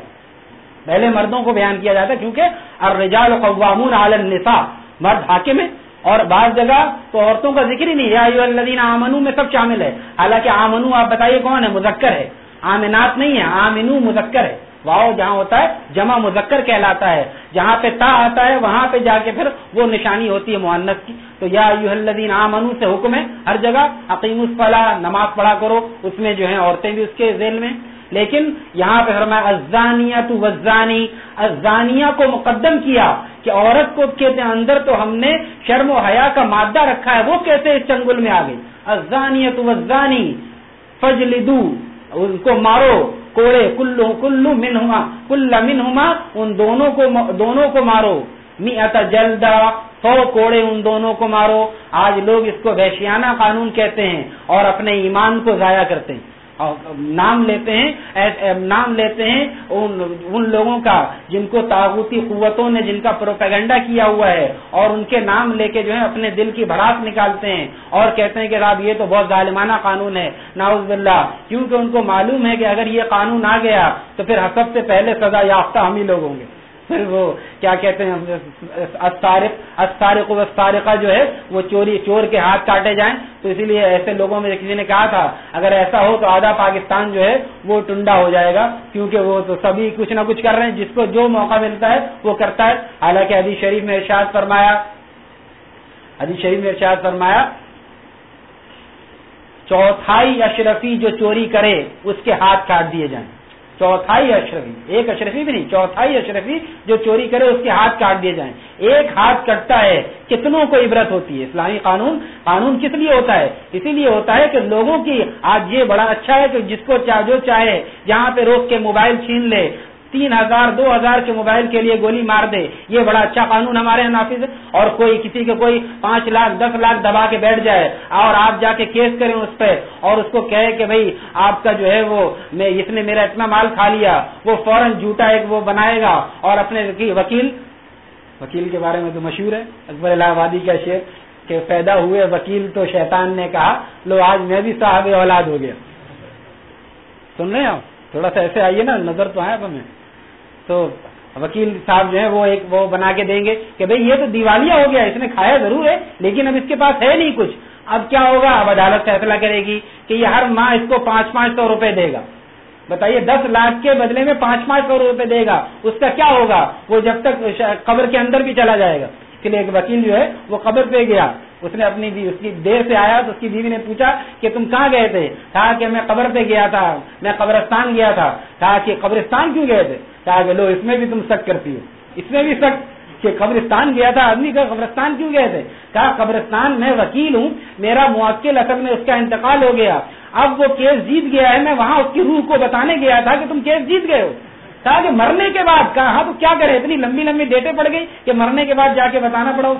پہلے مردوں کو بیان کیا جاتا ہے، کیونکہ الرجال قوامون علی النساء۔ مرد حاکم ہے اور بعض جگہ تو عورتوں کا ذکر ہی نہیں ہے الذین آمنو میں سب شامل ہے۔ حالانکہ آمنو آپ بتائیے کون ہے؟ مذکر ہے۔ آمنات نہیں ہے آمنو مذکر ہے۔ واؤ جہاں ہوتا ہے، جمع مذکر کہلاتا ہے۔ جہاں پہ تا آتا ہے، وہاں پہ جا کے پھر وہ نشانی ہوتی ہے مہنت کی۔ تو یا الذین آمنو سے حکم ہے، ہر جگہ عقیم الفلاح نماز پڑھا کرو۔ اس میں جو ہیں عورتیں بھی اس کے ذیل میں۔ لیکن یہاں پہ فرمایا ازانیہ تو وزانی ازانیہ کو مقدم کیا کہ عورت کو کہتے ہیں اندر تو ہم نے شرم و حیا کا مادہ رکھا ہے، وہ کیسے اس چنگل میں آ گئی؟ ازانیہ تو وزانی فجلدو۔ ان کو مارو، کوڑے، کلو کلو منہما، کل منہما، ان دونوں کو دونوں کو مارو۔ میتا جلدا سو کوڑے ان دونوں کو مارو۔ آج لوگ اس کو ویشیانہ قانون کہتے ہیں اور اپنے ایمان کو ضائع کرتے ہیں۔ نام لیتے ہیں نام لیتے ہیں ان لوگوں کا جن کو تاغوتی قوتوں نے، جن کا پروپیگنڈا کیا ہوا ہے اور ان کے نام لے کے جو ہے اپنے دل کی بھڑاس نکالتے ہیں اور کہتے ہیں کہ راب یہ تو بہت ظالمانہ قانون ہے ناؤز اللہ کیونکہ ان کو معلوم ہے کہ اگر یہ قانون آ گیا تو پھر سب سے پہلے سزا یافتہ ہم ہی لوگ ہوں گے۔ پھر وہ کیا کہتے ہیں جو ہے، وہ چوری، چور کے ہاتھ کاٹے جائیں۔ تو اسی لیے ایسے لوگوں میں کسی نے کہا تھا، اگر ایسا ہو تو آدھا پاکستان جو ہے، وہ ٹنڈا ہو جائے گا۔ کیونکہ وہ تو سبھی کچھ نہ کچھ کر رہے ہیں۔ جس کو جو موقع ملتا ہے، وہ کرتا ہے۔ حالانکہ حدیث شریف میں ارشاد فرمایا، حدیث شریف میں ارشاد فرمایا، چوتھائی اشرفی جو چوری کرے، اس کے ہاتھ کاٹ دیے جائیں۔ چوتھائی اشرفی، ایک اشرفی بھی نہیں، چوتھائی اشرفی جو چوری کرے اس کے ہاتھ کاٹ دیے جائیں۔ ایک ہاتھ کٹتا ہے، کتنوں کو عبرت ہوتی ہے؟ اسلامی قانون قانون کس لیے ہوتا ہے؟ اسی لیے ہوتا ہے کہ لوگوں کی، آج یہ بڑا اچھا ہے کہ جس کو جو چاہے، جہاں پہ روک کے موبائل چھین لے تین ہزار، دو ہزار کے موبائل کے لیے گولی مار دے۔ یہ بڑا اچھا قانون ہمارے یہاں نافذ ہے۔ اور کوئی کسی کے کوئی پانچ لاکھ، دس لاکھ دبا کے بیٹھ جائے اور آپ جا کے کیس کریں اس پہ اور اس کو کہے کہ بھائی آپ کا جو ہے وہ اس نے میرا اتنا مال کھا لیا، وہ فوراً جھوٹا ایک وہ بنائے گا اور اپنے وکیل وکیل کے بارے میں تو مشہور ہے، اکبر الہ آبادی کا شعر کہ پیدا ہوئے وکیل تو شیطان نے کہا، لو آج میں بھی صاحب اولاد ہو گیا۔ سن رہے ہیں آپ؟ تھوڑا سا ایسے آئیے نا، نظر تو آئے ہمیں۔ تو وکیل صاحب جو ہے وہ ایک وہ بنا کے دیں گے کہ بھئی یہ تو دیوالیہ ہو گیا اس نے کھایا ضرور ہے، لیکن اب اس کے پاس ہے نہیں کچھ۔ اب کیا ہوگا؟ اب عدالت فیصلہ کرے گی کہ یہ ہر ماہ اس کو پانچ پانچ سو روپے دے گا۔ بتائیے، دس لاکھ کے بدلے میں پانچ پانچ سو روپے دے گا۔ اس کا کیا ہوگا؟ وہ جب تک قبر کے اندر بھی چلا جائے گا۔ اس کے لیے ایک وکیل جو ہے وہ قبر پہ گیا۔ اس نے اپنی اس کی دیر سے آیا تو اس کی بیوی نے پوچھا کہ تم کہاں گئے تھے؟ کہا کہ میں قبر پہ گیا تھا، میں قبرستان گیا تھا۔ کہا کہ قبرستان کیوں گئے تھے؟ کہا کہ لو، اس میں بھی تم شک کرتی ہو۔ اس میں بھی شک کہ قبرستان گیا تھا، آدمی کا قبرستان کیوں گئے تھے؟ کہا، قبرستان میں وکیل ہوں، میرا موکل اصل میں اس کا انتقال ہو گیا۔ اب وہ کیس جیت گیا ہے، میں وہاں اس کی روح کو بتانے گیا تھا کہ تم کیس جیت گئے ہو۔ کہا کہ مرنے کے بعد، کہا ہاں تو کیا کرے؟ اتنی لمبی لمبی ڈیٹیں پڑ گئی کہ مرنے کے بعد جا کے بتانا پڑا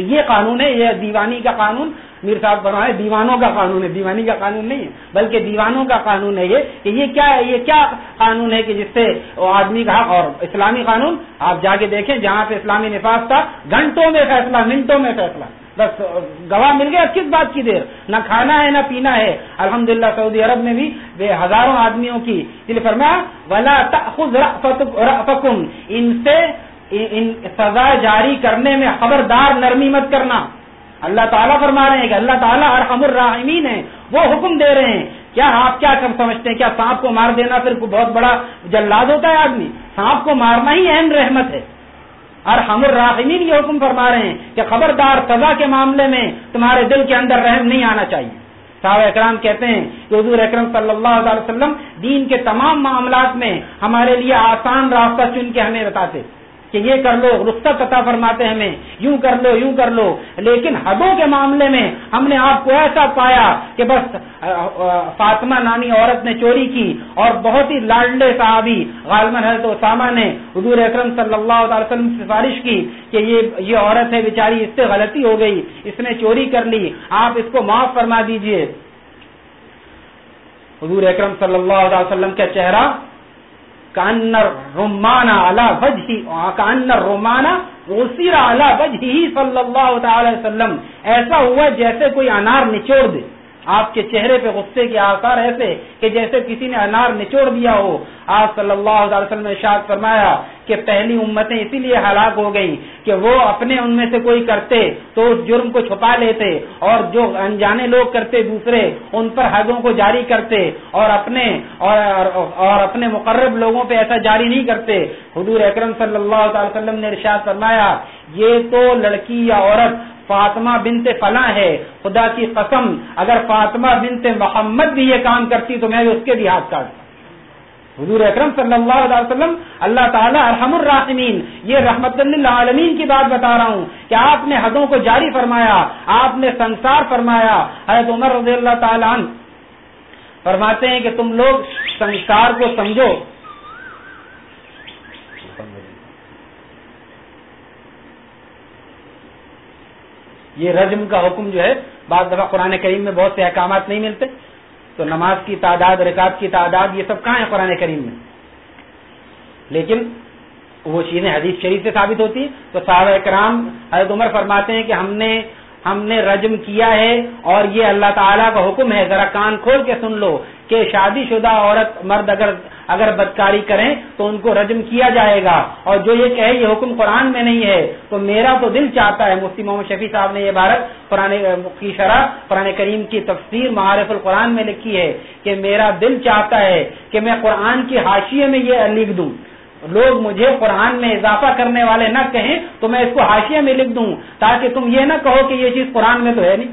تو یہ قانون ہے، یہ دیوانی کا قانون۔ میر صاحب فرمائے، دیوانوں کا قانون ہے۔ دیوانی کا قانون نہیں ہے، بلکہ دیوانوں کا قانون ہے۔ یہ کہ یہ کیا ہے؟ یہ کیا قانون ہے کہ جس سے آدمی کا اور اسلامی قانون؟ آپ جا کے دیکھیں، جہاں پہ اسلامی نفاذ تھا، گھنٹوں میں فیصلہ، منٹوں میں فیصلہ۔ بس گواہ مل گیا کس بات کی دیر؟ نہ کھانا ہے، نہ پینا ہے۔ الحمدللہ سعودی عرب میں بھی بے ہزاروں آدمیوں کی فرمایا، ولا خود ان سے ان سزا جاری کرنے میں خبردار نرمی مت کرنا۔ اللہ تعالیٰ فرما رہے ہیں کہ اللہ تعالیٰ ارحم الراحمین ہے وہ حکم دے رہے ہیں۔ کیا آپ کیا کب سمجھتے ہیں؟ کیا سانپ کو مار دینا پھر بہت بڑا جلاد ہوتا ہے آدمی؟ سانپ کو مارنا ہی اہم رحمت ہے۔ ارحم الراحمین یہ حکم فرما رہے ہیں کہ خبردار سزا کے معاملے میں تمہارے دل کے اندر رحم نہیں آنا چاہیے۔ صاحب اکرام کہتے ہیں کہ حضور اکرم صلی اللہ علیہ وسلم دین کے تمام معاملات میں ہمارے لیے آسان راستہ چن کے ہمیں بتاتے۔ کہ یہ کر لو، رخصت عطا فرماتے ہمیں، یوں کر لو، یوں کر لو۔ لیکن حدوں کے معاملے میں ہم نے آپ کو ایسا پایا کہ بس فاطمہ نامی عورت نے چوری کی اور بہت ہی لاڈلے صحابی غالمن حضرت اسامہ نے حضور اکرم صلی اللہ علیہ وسلم سے سفارش کی کہ یہ یہ عورت ہے، بیچاری اس سے غلطی ہو گئی، اس نے چوری کر لی، آپ اس کو معاف فرما دیجیے۔ حضور اکرم صلی اللہ علیہ وسلم کا چہرہ کانر رومانا اللہ بج ہی کانر رومانا غسیرا اللہ بج ہی صلی اللہ تعالی وسلم۔ ایسا ہوا جیسے کوئی انار نچوڑ دے۔ آپ کے چہرے پہ غصے کے آثار ایسے کہ جیسے کسی نے انار نچوڑ دیا ہو۔ آپ صلی اللہ علیہ وسلم نے شاد فرمایا کہ پہلی امتیں اسی لیے ہلاک ہو گئی کہ وہ اپنے ان میں سے کوئی کرتے تو اس جرم کو چھپا لیتے اور جو انجانے لوگ کرتے دوسرے ان پر حدوں کو جاری کرتے اور اپنے اور, اور اپنے مقرب لوگوں پہ ایسا جاری نہیں کرتے۔ حضور اکرم صلی اللہ علیہ وسلم نے ارشاد فرمایا یہ تو لڑکی یا عورت فاطمہ بنت فلاں ہے، خدا کی قسم، اگر فاطمہ بنت محمد بھی یہ کام کرتی تو میں اس کے بھی ہاتھ کاٹتا حضور اکرم صلی اللہ علیہ وسلم، اللہ تعالیٰ ارحم الراحمین، یہ رحمت اللہ عالمین کی بات بتا رہا ہوں کہ آپ نے حدوں کو جاری فرمایا، آپ نے سنسار فرمایا۔ حضرت عمر رضی اللہ تعالیٰ عنہ فرماتے ہیں کہ تم لوگ سنسار کو سمجھو۔ یہ رجم کا حکم جو ہے، بعض دفعہ قرآن کریم میں بہت سے احکامات نہیں ملتے۔ تو نماز کی تعداد، رکعت کی تعداد، یہ سب کہاں ہے قرآن کریم میں؟ لیکن وہ چیزیں حدیث شریف سے ثابت ہوتی ہیں۔ تو صحابہ اکرام حضرت عمر فرماتے ہیں کہ ہم نے ہم نے رجم کیا ہے اور یہ اللہ تعالیٰ کا حکم ہے، ذرا کان کھول کے سن لو کہ شادی شدہ عورت مرد اگر اگر بدکاری کریں تو ان کو رجم کیا جائے گا۔ اور جو یہ کہے، یہ حکم قرآن میں نہیں ہے۔ تو میرا تو دل چاہتا ہے، مفتی محمد شفیع صاحب نے یہ بھارت قرآن کی شرح، قرآن کریم کی تفسیر معارف القرآن میں لکھی ہے کہ میرا دل چاہتا ہے کہ میں قرآن کی حاشیے میں یہ لکھ دوں۔ لوگ مجھے قرآن میں اضافہ کرنے والے نہ کہیں تو میں اس کو حاشیے میں لکھ دوں، تاکہ تم یہ نہ کہو کہ یہ چیز قرآن میں تو ہے نہیں۔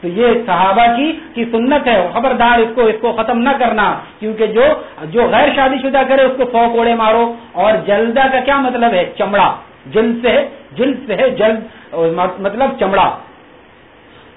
تو یہ صحابہ کی کی سنت ہے، خبردار اس کو اس کو ختم نہ کرنا، کیونکہ جو جو غیر شادی شدہ کرے اس کو سو کوڑے مارو۔ اور جلدہ کا کیا مطلب ہے؟ چمڑا۔ جلد سے ہے، جلد سے ہے، جلد مطلب چمڑا۔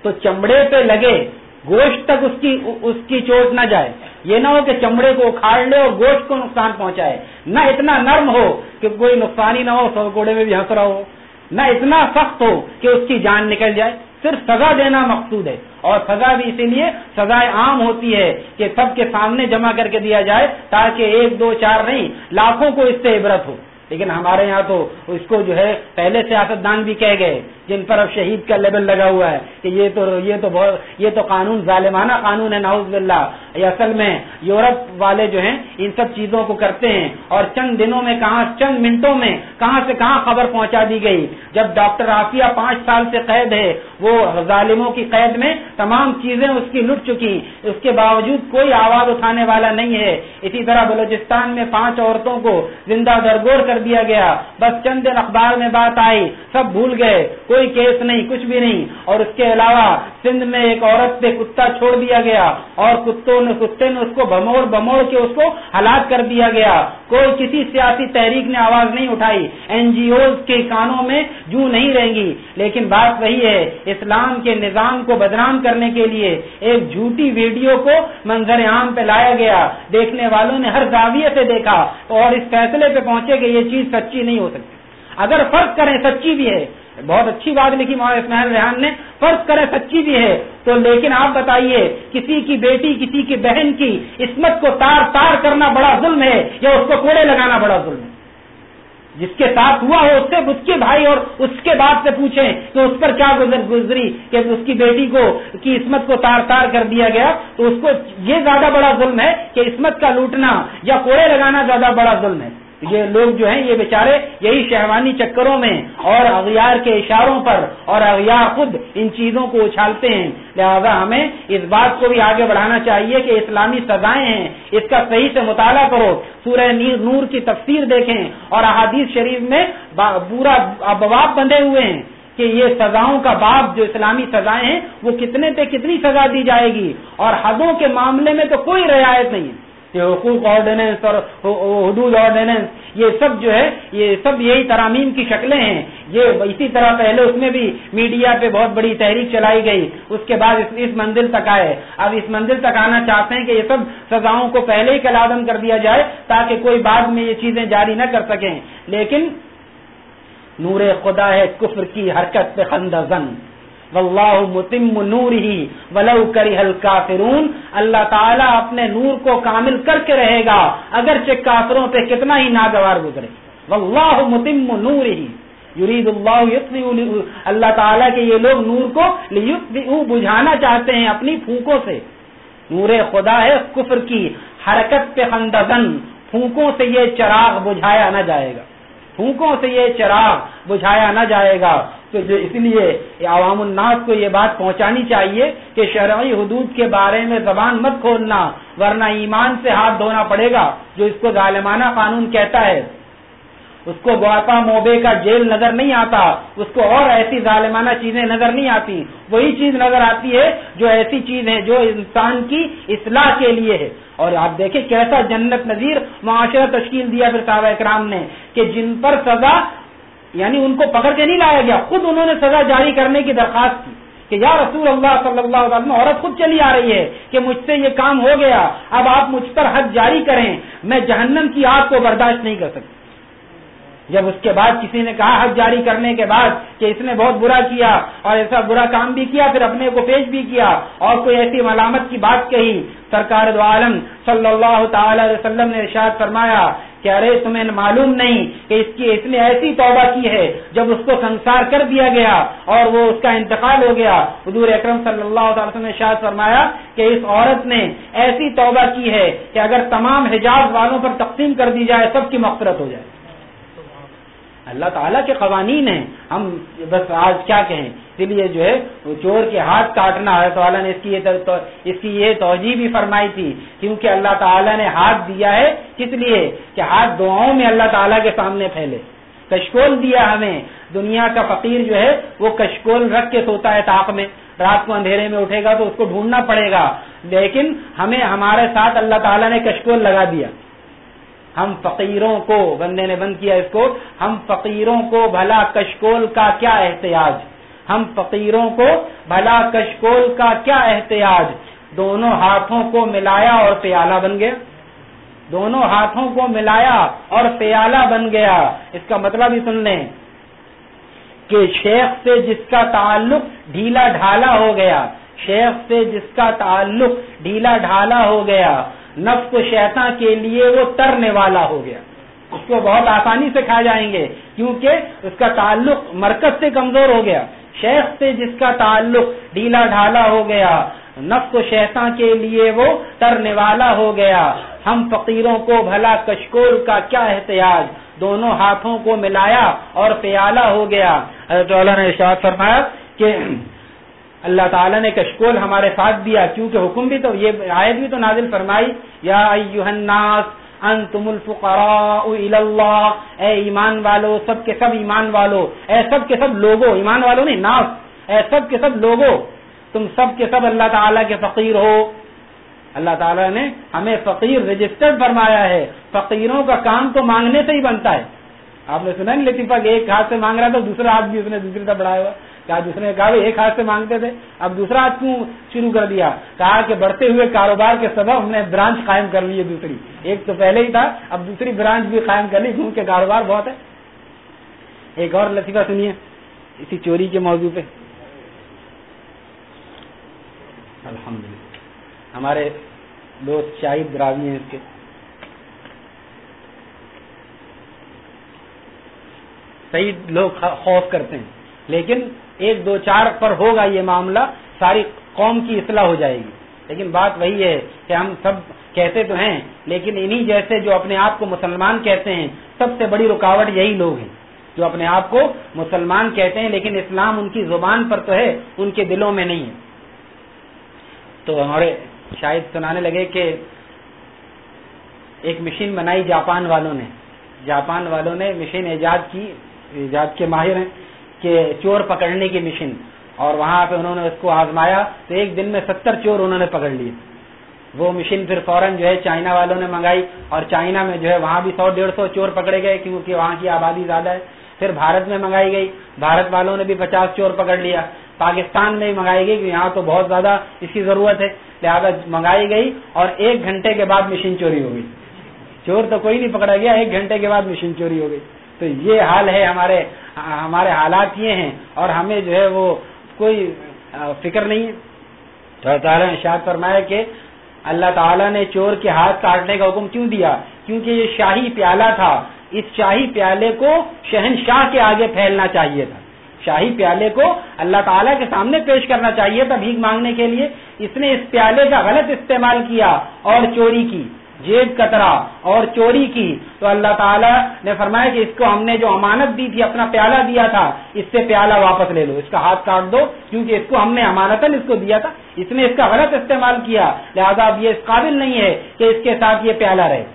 تو چمڑے پہ لگے، گوشت تک اس کی اس کی چوٹ نہ جائے۔ یہ نہ ہو کہ چمڑے کو اکھاڑ لے اور گوشت کو نقصان پہنچائے۔ نہ اتنا نرم ہو کہ کوئی نقصان ہی نہ ہو، سو گوڑے میں بھی ہنس رہا ہو۔ نہ اتنا سخت ہو کہ اس کی جان نکل جائے۔ صرف سزا دینا مقصود ہے۔ اور سزا بھی اسی لیے سزائے عام ہوتی ہے کہ سب کے سامنے جمع کر کے دیا جائے تاکہ ایک دو چار نہیں، لاکھوں کو اس سے عبرت ہو۔ لیکن ہمارے یہاں تو اس کو جو ہے پہلے سیاست دان بھی کہہ گئے، جن پر اب شہید کا لیبل لگا ہوا ہے کہ یہ تو یہ تو بہت، یہ تو قانون، ظالمانہ قانون ہے ناؤز باللہ۔ یہ اصل میں یورپ والے جو ہیں، ان سب چیزوں کو کرتے ہیں اور چند دنوں میں کہاں، چند منٹوں میں کہاں سے کہاں خبر پہنچا دی گئی۔ جب ڈاکٹر عافیہ پانچ سال سے قید ہے، وہ ظالموں کی قید میں تمام چیزیں اس کی لٹ چکی۔ اس کے باوجود کوئی آواز اٹھانے والا نہیں ہے۔ اسی طرح بلوچستان میں پانچ عورتوں کو زندہ درگور کر دیا گیا۔ بس چند دن اخبار میں بات آئی، سب بھول گئے۔ کوئی کیس نہیں، کچھ بھی نہیں۔ اور اس کے علاوہ سندھ میں ایک عورت پہ کتا چھوڑ دیا گیا۔ اور کتوں نے کتے نے اس کو بموڑ بموڑ کے اس کو ہلاک کر دیا گیا۔ کوئی کسی سیاسی تحریک نے آواز نہیں اٹھائی۔ این جی اوز کے کانوں میں جو نہیں رہیں گی۔ لیکن بات وہی ہے، اسلام کے نظام کو بدنام کرنے کے لیے ایک جھوٹی ویڈیو کو منظر عام پہ لایا گیا۔ دیکھنے والوں نے ہر زاویے سے دیکھا۔ اور اس فیصلے پہ پہنچے کہ یہ چیز سچی نہیں ہو سکتی۔ اگر فرق کریں سچی بھی ہے، بہت اچھی بات لکھی مولانا اسماعیل ریحان نے، فرض کرے سچی بھی ہے، تو لیکن آپ بتائیے، کسی کی بیٹی، کسی کی بہن کی عصمت کو تار تار کرنا بڑا ظلم ہے یا اس کو کوڑے لگانا بڑا ظلم ہے؟ جس کے ساتھ ہوا ہو، اس سے اس کے بھائی اور اس کے بعد سے پوچھیں کہ اس پر کیا گزر گزری کہ اس کی بیٹی کو کی عصمت کو تار تار کر دیا گیا، تو اس کو یہ زیادہ بڑا ظلم ہے کہ عصمت کا لوٹنا یا کوڑے لگانا زیادہ بڑا ظلم ہے۔ یہ لوگ جو ہیں یہ بیچارے یہی شہوانی چکروں میں اور اغیار کے اشاروں پر اور اغیار خود ان چیزوں کو اچھالتے ہیں۔ لہذا ہمیں اس بات کو بھی آگے بڑھانا چاہیے کہ اسلامی سزائیں ہیں۔ اس کا صحیح سے مطالعہ کرو۔ سورہ نیر نور کی تفسیر دیکھیں اور احادیث شریف میں پورا ابواب بندھے ہوئے ہیں کہ یہ سزاؤں کا باب جو اسلامی سزائیں ہیں وہ کتنے پہ کتنی سزا دی جائے گی اور حدوں کے معاملے میں تو کوئی رعایت نہیں۔ ہے یہ حقوق آرڈیننس اور حدود آرڈیننس یہ سب جو ہے، یہ سب یہی ترامیم کی شکلیں ہیں۔ یہ اسی طرح پہلے اس میں بھی میڈیا پہ بہت بڑی تحریک چلائی گئی۔ اس کے بعد اس منزل تک آئے۔ اب اس منزل تک آنا چاہتے ہیں کہ یہ سب سزاؤں کو پہلے ہی کلادم کر دیا جائے تاکہ کوئی بعد میں یہ چیزیں جاری نہ کر سکیں۔ لیکن نور خدا ہے کفر کی حرکت پہ خندہ زن واللہ متم نور ہی ولو کری الکافرون۔ اللہ تعالیٰ اپنے نور کو کامل کر کے رہے گا، اگرچہ کافروں پہ کتنا ہی ناگوار گزرے۔ واللہ متم نور ہی یرید اللہ اللہ تعالیٰ کے یہ لوگ نور کو بجھانا چاہتے ہیں اپنی پھونکوں سے۔ نور خدا ہے کفر کی حرکت پہ خندن پھونکوں سے یہ چراغ بجھایا نہ جائے گا۔ پھونکوں سے یہ چراغ بجھایا نہ جائے گا۔ تو اس لیے عوام الناس کو یہ بات پہنچانی چاہیے کہ شرعی حدود کے بارے میں زبان مت کھولنا، ورنہ ایمان سے ہاتھ دھونا پڑے گا، جو اس کو ظالمانہ قانون کہتا ہے۔ اس کو گواپا موبے کا جیل نظر نہیں آتا، اس کو اور ایسی ظالمانہ چیزیں نظر نہیں آتی۔ وہی چیز نظر آتی ہے جو ایسی چیز ہے، جو انسان کی اصلاح کے لیے ہے۔ اور آپ دیکھیں کیسا جنت نظیر معاشرہ تشکیل دیا پھر صحابہ اکرام نے کہ جن پر سزا یعنی ان کو پکڑ کے نہیں لایا گیا، خود انہوں نے سزا جاری کرنے کی درخواست کی کہ یا رسول اللہ صلی اللہ علیہ وسلم، عورت خود چلی آ رہی ہے کہ مجھ سے یہ کام ہو گیا، اب آپ مجھ پر حد جاری کریں، میں جہنم کی آگ کو برداشت نہیں کر سکتی جب اس کے بعد کسی نے کہا حج جاری کرنے کے بعد کہ اس نے بہت برا کیا اور ایسا برا کام بھی کیا، پھر اپنے کو پیش بھی کیا اور کوئی ایسی ملامت کی بات کہی۔ سرکار دو عالم صلی اللہ تعالی علیہ وسلم نے ارشاد فرمایا کہ ارے، تمہیں معلوم نہیں کہ اس کی اس نے ایسی توبہ کی ہے جب اس کو سنسار کر دیا گیا اور وہ اس کا انتقال ہو گیا۔ حضور اکرم صلی اللہ تعالی وسلم نے شاید فرمایا کہ اس عورت نے ایسی توبہ کی ہے کہ اگر تمام حجاز والوں پر تقسیم کر دی جائے، سب کی مغفرت ہو جائے۔ اللہ تعالیٰ کے قوانین ہیں۔ ہم بس آج کیا کہیں؟ اسی لیے جو ہے، وہ چور کے ہاتھ کاٹنا ہے تو اللہ نے اس کی یہ اس کی یہ توجہ بھی فرمائی تھی۔ کیونکہ اللہ تعالیٰ نے ہاتھ دیا ہے، کس لیے؟ کہ ہاتھ دعاؤں میں اللہ تعالیٰ کے سامنے پھیلے۔ کشکول دیا ہمیں۔ دنیا کا فقیر جو ہے، وہ کشکول رکھ کے سوتا ہے تاپ میں۔ رات کو اندھیرے میں اٹھے گا تو اس کو ڈھونڈنا پڑے گا۔ لیکن ہمیں، ہمارے ساتھ اللہ تعالیٰ نے کشکول لگا دیا۔ ہم فقیروں کو، بندے نے بند کیا اس کو ہم فقیروں کو بھلا کشکول کا کیا احتیاج؟ ہم فقیروں کو بھلا کشکول کا کیا احتیاج؟ دونوں ہاتھوں کو ملایا اور پیالہ بن گیا۔ دونوں ہاتھوں کو ملایا اور پیالہ بن گیا۔ اس کا مطلب ہی سن لیں۔ کہ شیخ سے جس کا تعلق ڈھیلا ڈھالا ہو گیا، شیخ سے جس کا تعلق ڈھیلا ڈھالا ہو گیا نفس شیطان کے لیے وہ ترنے والا ہو گیا۔ اس کو بہت آسانی سے کھا جائیں گے، کیونکہ اس کا تعلق مرکز سے کمزور ہو گیا۔ شیخ سے جس کا تعلق ڈھیلا ڈھالا ہو گیا، نفس و شیطان کے لیے وہ ترنے والا ہو گیا۔ ہم فقیروں کو بھلا کشکول کا کیا احتیاج؟ دونوں ہاتھوں کو ملایا اور پیالہ ہو گیا۔ حضرت نے ارشاد فرمایا کہ اللہ تعالیٰ نے کشکول ہمارے ساتھ دیا کیونکہ حکم بھی تو، یہ آیت بھی تو نازل فرمائی، یا الناس، انتم الفقراء اللہ، اے ایمان والو، سب کے سب ایمان والو، اے سب کے سب لوگو، ایمان والو نہیں، ناس، اے سب کے سب لوگو، تم سب کے سب اللہ تعالیٰ کے فقیر ہو۔ اللہ تعالیٰ نے ہمیں فقیر رجسٹرڈ فرمایا ہے۔ فقیروں کا کام تو مانگنے سے ہی بنتا ہے۔ آپ نے سنا نہیں لطیفہ ایک ہاتھ سے مانگ رہا تھا، دوسرا ہاتھ بھی اس نے دوسری طرف بڑھایا ہوا۔ کہا دوسرے نے کہا ایک ہاتھ سے مانگتے تھے، اب دوسرا ہاتھ کیوں شروع کر دیا؟ کہا کہ بڑھتے ہوئے کاروبار کے سبب ہم نے برانچ قائم کر لی ہے دوسری۔ ایک تو پہلے ہی تھا، اب دوسری برانچ بھی قائم کر لی کیونکہ کاروبار بہت ہے۔ ایک اور لطیفہ سنیے، اسی چوری کے موضوع پہ۔ الحمد ہمارے دوست شاہد راوی ہیں اس کے۔ صحیح لوگ خوف کرتے ہیں، لیکن ایک دو چار پر ہوگا یہ معاملہ، ساری قوم کی اصلاح ہو جائے گی۔ لیکن بات وہی ہے کہ ہم سب کہتے تو ہیں، لیکن انہی جیسے جو اپنے آپ کو مسلمان کہتے ہیں، سب سے بڑی رکاوٹ یہی لوگ ہیں جو اپنے آپ کو مسلمان کہتے ہیں، لیکن اسلام ان کی زبان پر تو ہے، ان کے دلوں میں نہیں ہے۔ تو ہمارے شاید سنانے لگے کہ ایک مشین بنائی جاپان والوں نے۔ جاپان والوں نے مشین ایجاد کی، ایجاد کے ماہر ہیں۔ کہ چور پکڑنے کی مشین اور وہاں پہ انہوں نے اس کو آزمایا تو ایک دن میں ستر چور انہوں نے پکڑ لیے۔ وہ مشین پھر فوراً جو ہے چائنا والوں نے منگائی اور چائنا میں جو ہے وہاں بھی سو ڈیڑھ سو چور پکڑے گئے کیونکہ وہاں کی آبادی زیادہ ہے۔ پھر بھارت میں منگائی گئی۔ بھارت والوں نے بھی پچاس چور پکڑ لیا۔ پاکستان میں منگائی گئی کہ یہاں تو بہت زیادہ اس کی ضرورت ہے۔ لہٰذا منگائی گئی اور ایک گھنٹے کے بعد مشین چوری ہو گئی۔ چور تو کوئی نہیں پکڑا گیا، ایک گھنٹے کے بعد مشین چوری ہو گئی۔ تو یہ حال ہے، ہمارے ہمارے حالات یہ ہیں اور ہمیں جو ہے وہ کوئی فکر نہیں۔ ہے اللہ تعالیٰ نے شاید فرمایا کہ اللہ تعالیٰ نے چور کے ہاتھ کاٹنے کا حکم کیوں دیا؟ کیونکہ یہ شاہی پیالہ تھا۔ اس شاہی پیالے کو شہنشاہ کے آگے پھیلنا چاہیے تھا۔ شاہی پیالے کو اللہ تعالیٰ کے سامنے پیش کرنا چاہیے تھا بھیگ مانگنے کے لیے۔ اس نے اس پیالے کا غلط استعمال کیا اور چوری کی۔ جیب کترا اور چوری کی۔ تو اللہ تعالیٰ نے فرمایا کہ اس کو ہم نے جو امانت دی تھی، اپنا پیالہ دیا تھا، اس سے پیالہ واپس لے لو۔ اس کا ہاتھ کاٹ دو، کیونکہ اس کو ہم نے امانت اس کو دیا تھا۔ اس نے اس کا غلط استعمال کیا۔ لہذا اب یہ اس قابل نہیں ہے کہ اس کے ساتھ یہ پیالہ رہے۔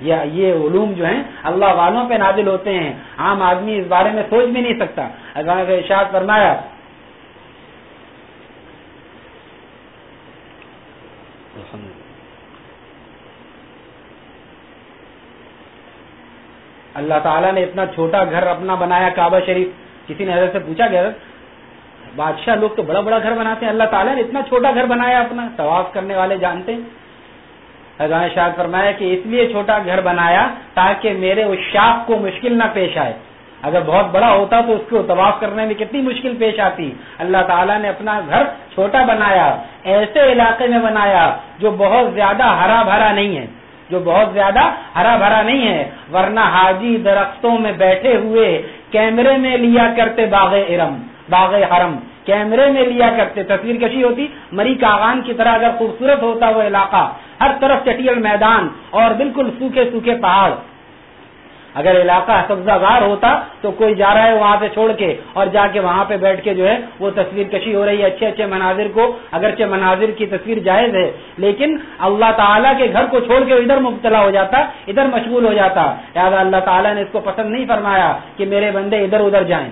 یا یہ علوم جو ہیں، اللہ والوں پہ نازل ہوتے ہیں۔ عام آدمی اس بارے میں سوچ بھی نہیں سکتا۔ اگر ارشاد فرمایا اللہ تعالیٰ نے اتنا چھوٹا گھر اپنا بنایا کعبہ شریف۔ کسی نے حضرت سے پوچھا گیا بادشاہ لوگ تو بڑا بڑا گھر بناتے ہیں، اللہ تعالیٰ نے اتنا چھوٹا گھر بنایا اپنا، طواف کرنے والے جانتے ہیں۔ حضرت شاہ فرمایا کہ اس لیے چھوٹا گھر بنایا تاکہ میرے اس شاخ کو مشکل نہ پیش آئے۔ اگر بہت بڑا ہوتا تو اس کو طواف کرنے میں کتنی مشکل پیش آتی۔ اللہ تعالیٰ نے اپنا گھر چھوٹا بنایا، ایسے علاقے میں بنایا جو بہت زیادہ ہرا بھرا نہیں ہے۔ جو بہت زیادہ ہرا بھرا نہیں ہے، ورنہ حاجی درختوں میں بیٹھے ہوئے کیمرے میں لیا کرتے باغ ارم، باغ حرم۔ کیمرے میں لیا کرتے، تصویر کشی ہوتی، مری کاغان کی طرح اگر خوبصورت ہوتا وہ علاقہ۔ ہر طرف چٹیل میدان اور بالکل سوکھے سوکھے پہاڑ۔ اگر علاقہ سبزہ گار ہوتا تو کوئی جا رہا ہے وہاں پہ چھوڑ کے اور جا کے وہاں پہ بیٹھ کے جو ہے وہ تصویر کشی ہو رہی ہے اچھے اچھے مناظر کو، اگرچہ مناظر کی تصویر جائز ہے، لیکن اللہ تعالیٰ کے گھر کو چھوڑ کے ادھر مبتلا ہو جاتا، ادھر مشغول ہو جاتا۔ لہٰذا اللہ تعالیٰ نے اس کو پسند نہیں فرمایا کہ میرے بندے ادھر ادھر جائیں۔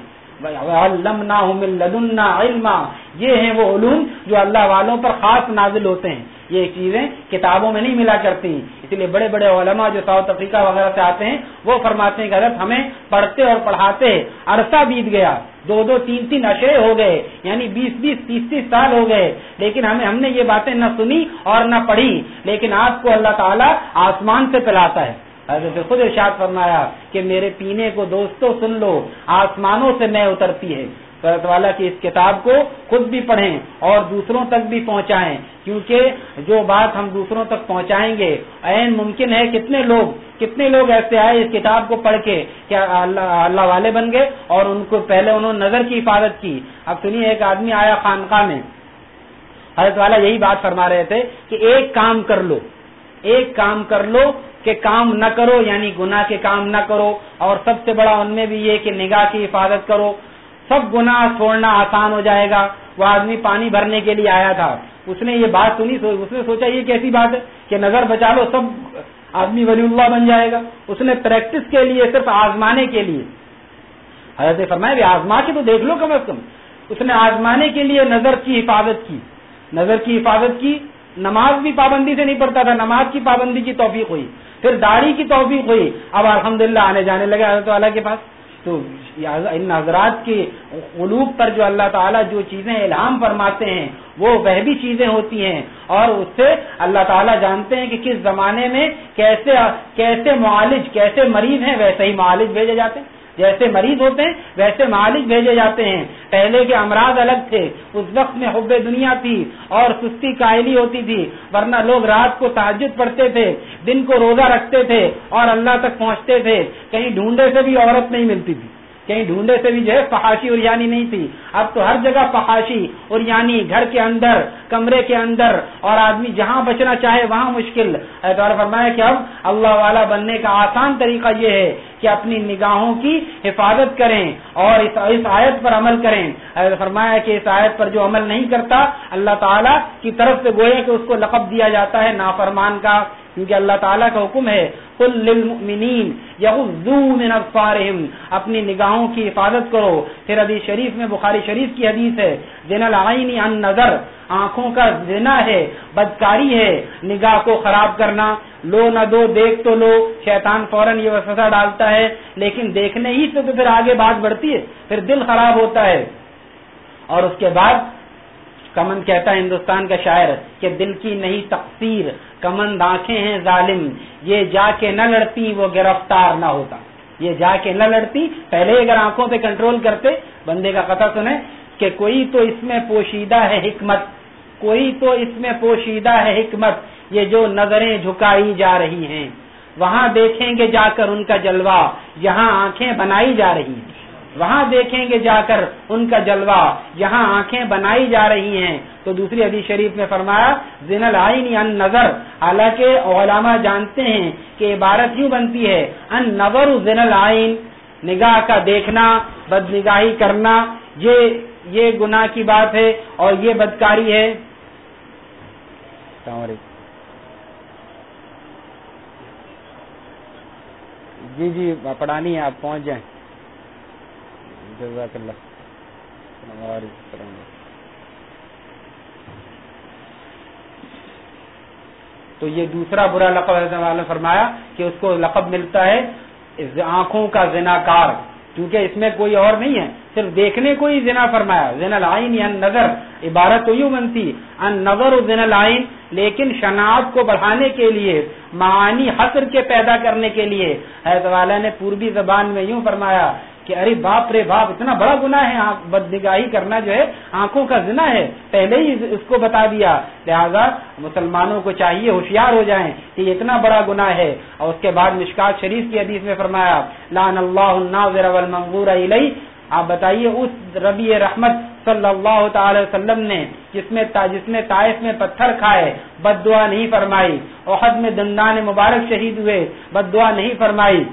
لدنا علما۔ یہ ہیں وہ علوم جو اللہ والوں پر خاص نازل ہوتے ہیں۔ یہ چیزیں کتابوں میں نہیں ملا کرتی اس لیے بڑے بڑے علماء جو ساؤتھ افریقہ وغیرہ سے آتے ہیں، وہ فرماتے ہیں کہ حضرت ہمیں پڑھتے اور پڑھاتے عرصہ بیت گیا۔ دو دو تین تین اشرے ہو گئے یعنی بیس بیس تیس تیس سال ہو گئے۔ لیکن ہمیں ہم نے یہ باتیں نہ سنی اور نہ پڑھی، لیکن آپ کو اللہ تعالیٰ آسمان سے پلاتا ہے۔ حضرت خود ارشاد فرمایا کہ میرے پینے کو دوستو سن لو، آسمانوں سے میں اترتی ہے۔ والا کی اس کتاب کو خود بھی پڑھیں اور دوسروں تک بھی پہنچائیں۔ کیونکہ جو بات ہم دوسروں تک پہنچائیں گے عین ممکن ہے کتنے لوگ کتنے لوگ ایسے آئے اس کتاب کو پڑھ کے کیا اللہ اللہ والے بن گئے اور ان کو پہلے انہوں نے نظر کی حفاظت کی۔ اب سنیے، ایک آدمی آیا خانقاہ میں۔ حضرت والا یہی بات فرما رہے تھے کہ ایک کام کر لو، ایک کام کر لو کہ کام نہ کرو یعنی گناہ کے کام نہ کرو۔ اور سب سے بڑا ان میں بھی یہ کہ نگاہ کی حفاظت کرو۔ سب گناہ چھوڑنا آسان ہو جائے گا۔ وہ آدمی پانی بھرنے کے لیے آیا تھا۔ اس نے یہ بات سنی اس نے سوچا، یہ کیسی بات ہے کہ نظر بچا لو، سب آدمی ولی اللہ بن جائے گا۔ اس نے پریکٹس کے لیے صرف آزمانے کے لیے۔ حضرت فرمائے آزما کے تو دیکھ لو کم از کم۔ اس نے آزمانے کے لیے نظر کی حفاظت کی۔ نظر کی حفاظت کی۔ نماز بھی پابندی سے نہیں پڑتا تھا۔ نماز کی پابندی کی توفیق ہوئی۔ پھر داڑھی کی توفیق ہوئی۔ اب الحمدللہ آنے جانے لگے حضرت والا کے پاس۔ تو ان حضرات کے قلوب پر جو اللہ تعالیٰ جو چیزیں الہام فرماتے ہیں، وہ وہ بھی چیزیں ہوتی ہیں۔ اور اس سے اللہ تعالیٰ جانتے ہیں کہ کس زمانے میں کیسے کیسے معالج، کیسے مریض ہیں، ویسے ہی معالج بھیجے جاتے ہیں۔ جیسے مریض ہوتے ہیں، ویسے مالک بھیجے جاتے ہیں۔ پہلے کے امراض الگ تھے، اس وقت میں حب دنیا تھی اور سستی کائلی ہوتی تھی، ورنہ لوگ رات کو تعجد پڑھتے تھے، دن کو روزہ رکھتے تھے اور اللہ تک پہنچتے تھے۔ کہیں ڈھونڈے سے بھی عورت نہیں ملتی تھی۔ کہیں ڈھونڈے سے بھی جو ہے فحاشی اور یعنی نہیں تھی۔ اب تو ہر جگہ فحاشی اور یعنی گھر کے اندر، کمرے کے اندر اور آدمی جہاں بچنا چاہے وہاں مشکل۔ فرمایا کہ اب اللہ والا بننے کا آسان طریقہ یہ ہے کہ اپنی نگاہوں کی حفاظت کریں اور اس آیت پر عمل کریں۔ فرمایا کہ اس آیت پر جو عمل نہیں کرتا، اللہ تعالیٰ کی طرف سے گوئے کہ اس کو لقب دیا جاتا ہے نافرمان کا۔ کیونکہ اللہ تعالیٰ کا حکم ہے کل للمؤمنین من ابصارهم اپنی نگاہوں کی حفاظت کرو۔ پھر حدیث شریف میں بخاری شریف کی حدیث ہے جن العین ان نظر، آنکھوں کا زنا ہے، بدکاری ہے۔ نگاہ کو خراب کرنا، لو نہ دو، دیکھ تو لو۔ شیطان فوراً یہ وسوسہ ڈالتا ہے، لیکن دیکھنے ہی سے تو پھر آگے بات بڑھتی ہے، پھر دل خراب ہوتا ہے۔ اور اس کے بعد کمن کہتا ہے ہندوستان کا شاعر کہ دل کی نہیں تقسیر کمن آنکھیں ہیں ظالم، یہ جا کے نہ لڑتی، وہ گرفتار نہ ہوتا۔ یہ جا کے نہ لڑتی، پہلے اگر آنکھوں پہ کنٹرول کرتے، بندے کا قطع سنیں کہ کوئی تو اس میں پوشیدہ ہے حکمت، کوئی تو اس میں پوشیدہ ہے حکمت، یہ جو نظریں جھکائی جا رہی ہیں۔ وہاں دیکھیں گے جا کر ان کا جلوہ، یہاں آنکھیں بنائی جا رہی ہیں۔ وہاں دیکھیں گے جا کر ان کا جلوہ۔ یہاں آنکھیں بنائی جا رہی ہیں۔ تو دوسری حدیث شریف میں فرمایا، زن العین ان نظر۔ حالانکہ علماء جانتے ہیں کہ عبارت یوں بنتی ہے ان نظر زن العین نگاہ کا دیکھنا بد نگاہی کرنا، یہ یہ گناہ کی بات ہے اور یہ بدکاری ہے۔ جی جی پڑھانی ہے، آپ پہنچ جائیں۔ جزاک اللہ. تو یہ دوسرا برا لقب نے فرمایا کہ اس کو لقب ملتا ہے آنکھوں کا زنا کار کیونکہ اس میں کوئی اور نہیں ہے، صرف دیکھنے کو ہی زنا فرمایا. زین العین یا نظر، عبارت تو یوں بنتی، ان نظر زین العین، لیکن شناخت کو بڑھانے کے لیے، معانی حسر کے پیدا کرنے کے لیے. حضرت والا نے پوربی زبان میں یوں فرمایا کہ ارے باپ رے باپ، اتنا بڑا گناہ ہے بد نگاہی کرنا جو ہے، آنکھوں کا زنا ہے۔ پہلے ہی اس کو بتا دیا۔ لہذا مسلمانوں کو چاہیے ہوشیار ہو جائیں کہ یہ اتنا بڑا گناہ ہے۔ اور اس کے بعد مشکات شریف کی حدیث میں فرمایا لان اللہ والمنظور علیہ آپ بتائیے، اس ربی رحمت صلی اللہ تعالی وسلم نے جس میں جس نے طائف میں پتھر کھائے، بد دعا نہیں فرمائی۔ عہد میں دندان مبارک شہید ہوئے، بد دعا نہیں فرمائی۔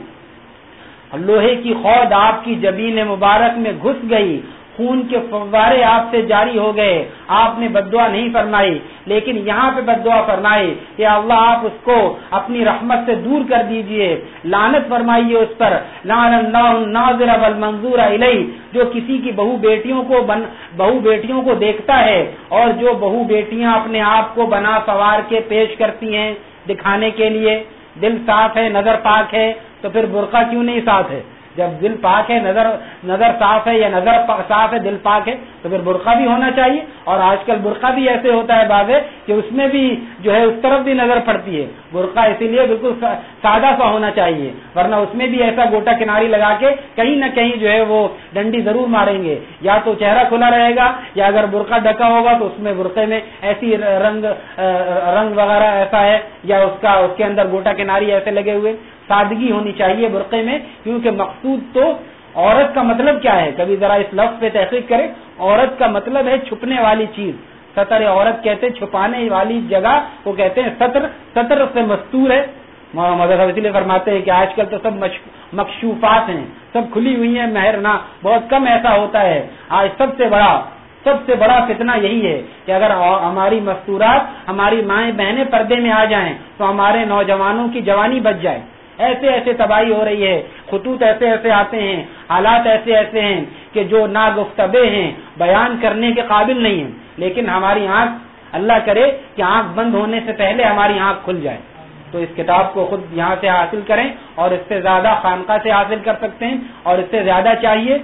لوہے کی خود آپ کی جبین مبارک میں گھس گئی، خون کے فوارے آپ سے جاری ہو گئے۔ آپ نے بدعا نہیں فرمائی، لیکن یہاں پہ بدعا فرمائی کہ اللہ آپ اس کو اپنی رحمت سے دور کر دیجیے۔ لانت فرمائیے اس پر۔ لان اللہ منظور علیہ، جو کسی کی بہو بیٹیوں کو بن، بہو بیٹیوں کو دیکھتا ہے اور جو بہو بیٹیاں اپنے آپ کو بنا سوار کے پیش کرتی ہیں دکھانے کے لیے۔ دل صاف ہے، نظر پاک ہے۔ تو پھر برقع کیوں نہیں ساتھ ہے؟ جب دل پاک ہے، نظر نظر صاف ہے یا نظر صاف ہے، دل پاک ہے، تو پھر برقع بھی ہونا چاہیے۔ اور آج کل برقع بھی ایسے ہوتا ہے بازے کہ اس میں بھی جو ہے، اس طرف بھی نظر پڑتی ہے۔ برقع اسی لیے بالکل سادہ سا ہونا چاہیے۔ ورنہ اس میں بھی ایسا گوٹا کناری لگا کے کہیں نہ کہیں جو ہے، وہ ڈنڈی ضرور ماریں گے۔ یا تو چہرہ کھلا رہے گا، یا اگر برقع ڈکا ہوگا تو اس میں برقعے میں ایسی رنگ رنگ وغیرہ ایسا ہے، یا اس کا اس کے اندر گوٹا کناری ایسے لگے ہوئے۔ سادگی ہونی چاہیے برقعے میں، کیونکہ مقصود تو عورت کا مطلب کیا ہے؟ کبھی ذرا اس لفظ پہ تحقیق کرے عورت کا مطلب ہے چھپنے والی چیز۔ سطر عورت کہتے ہیں چھپانے والی جگہ، وہ کہتے ہیں سطر سطر سے مستور ہے۔ مدرسہ اس لیے فرماتے ہیں کہ آج کل تو سب مکشوفات ہیں۔ سب کھلی ہوئی ہیں، مہر نہ۔ بہت کم ایسا ہوتا ہے۔ آج سب سے بڑا، سب سے بڑا فتنہ یہی ہے کہ اگر ہماری مستورات، ہماری مائیں بہنیں پردے میں آ جائیں، تو ہمارے نوجوانوں کی جوانی بچ جائے۔ ایسے ایسے تباہی ہو رہی ہے، خطوط ایسے ایسے آتے ہیں، حالات ایسے ایسے ہیں کہ جو ناگفتبے ہیں، بیان کرنے کے قابل نہیں ہیں۔ لیکن ہماری آنکھ اللہ کرے کہ آنکھ بند ہونے سے پہلے ہماری آنکھ کھل جائے۔ تو اس کتاب کو خود یہاں سے حاصل کریں اور اس سے زیادہ خانقاہ سے حاصل کر سکتے ہیں اور اس سے زیادہ چاہیے۔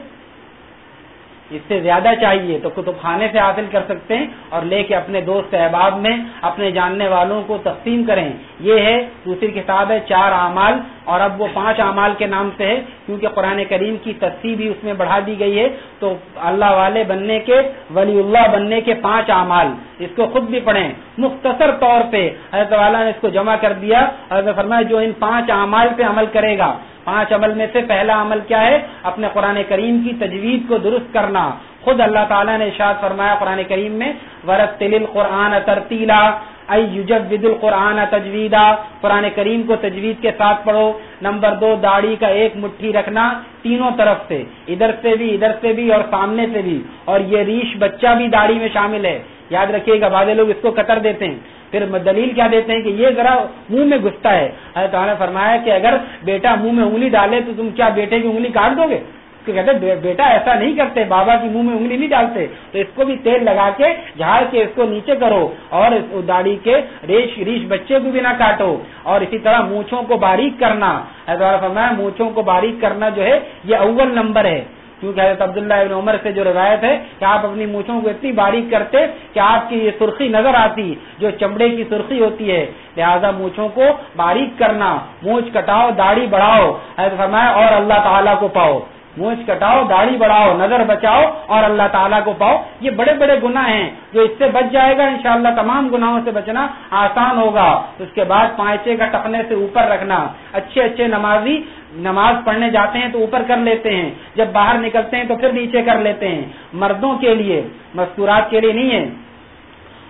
اس سے زیادہ چاہیے تو کتب خانے سے حاصل کر سکتے ہیں اور لے کے اپنے دوست احباب میں، اپنے جاننے والوں کو تقسیم کریں۔ یہ ہے دوسری کتاب ہے، چار اعمال۔ اور اب وہ پانچ اعمال کے نام سے ہے، کیونکہ قرآن کریم کی تصویر بھی اس میں بڑھا دی گئی ہے۔ تو اللہ والے بننے کے، ولی اللہ بننے کے پانچ اعمال۔ اس کو خود بھی پڑھیں۔ مختصر طور پہ حضرت والا نے اس کو جمع کر دیا۔ حضرت فرمایا جو ان پانچ اعمال پہ عمل کرے گا پانچ عمل میں سے پہلا عمل کیا ہے؟ اپنے قرآن کریم کی تجویز کو درست کرنا۔ خود اللہ تعالیٰ نے اشاد فرمایا قرآن کریم میں ورت تل قرآن ترتیلا ایجب القرآن تجویدہ قرآن کریم کو تجوید کے ساتھ پڑھو۔ نمبر دو، داڑھی کا ایک مٹھی رکھنا تینوں طرف سے، ادھر سے بھی، ادھر سے بھی اور سامنے سے بھی۔ اور یہ ریش بچہ بھی داڑھی میں شامل ہے۔ یاد رکھیے گا، بعض لوگ اس کو قطر دیتے ہیں۔ پھر دلیل کیا دیتے ہیں کہ یہ ذرا منہ میں گھستا ہے؟ حضرت نے فرمایا کہ اگر بیٹا منہ میں انگلی ڈالے تو تم کیا بیٹے کی انگلی کاٹ دو گے؟ کہتے بیٹا ایسا نہیں کرتے، بابا کی منہ میں انگلی نہیں ڈالتے۔ تو اس کو بھی تیل لگا کے جھاڑ کے اس کو نیچے کرو اور داڑھی کے ریش ریش بچے کو بھی نہ کاٹو۔ اور اسی طرح مونچھوں کو باریک کرنا۔ فرمایا مونچھوں کو باریک کرنا جو ہے، یہ اول نمبر ہے۔ کیونکہ حضرت عبداللہ ابن عمر سے جو روایت ہے کہ آپ اپنی مونچھوں کو اتنی باریک کرتے کہ آپ کی یہ سرخی نظر آتی، جو چمڑے کی سرخی ہوتی ہے، لہذا مونچھوں کو باریک کرنا، مونچھ کٹاؤ، داڑھی بڑھاؤ، حضرت فرمایا اور اللہ تعالیٰ کو پاؤ۔ مونچھ کٹاؤ، داڑھی بڑھاؤ، نظر بچاؤ اور اللہ تعالیٰ کو پاؤ۔ یہ بڑے بڑے گناہ ہیں جو اس سے بچ جائے گا، انشاءاللہ تمام گناہوں سے بچنا آسان ہوگا۔ اس کے بعد پانچے کا ٹکنے سے اوپر رکھنا۔ اچھے اچھے نمازی، نماز پڑھنے جاتے ہیں تو اوپر کر لیتے ہیں۔ جب باہر نکلتے ہیں تو پھر نیچے کر لیتے ہیں۔ مردوں کے لیے، مستورات کے لیے نہیں ہے۔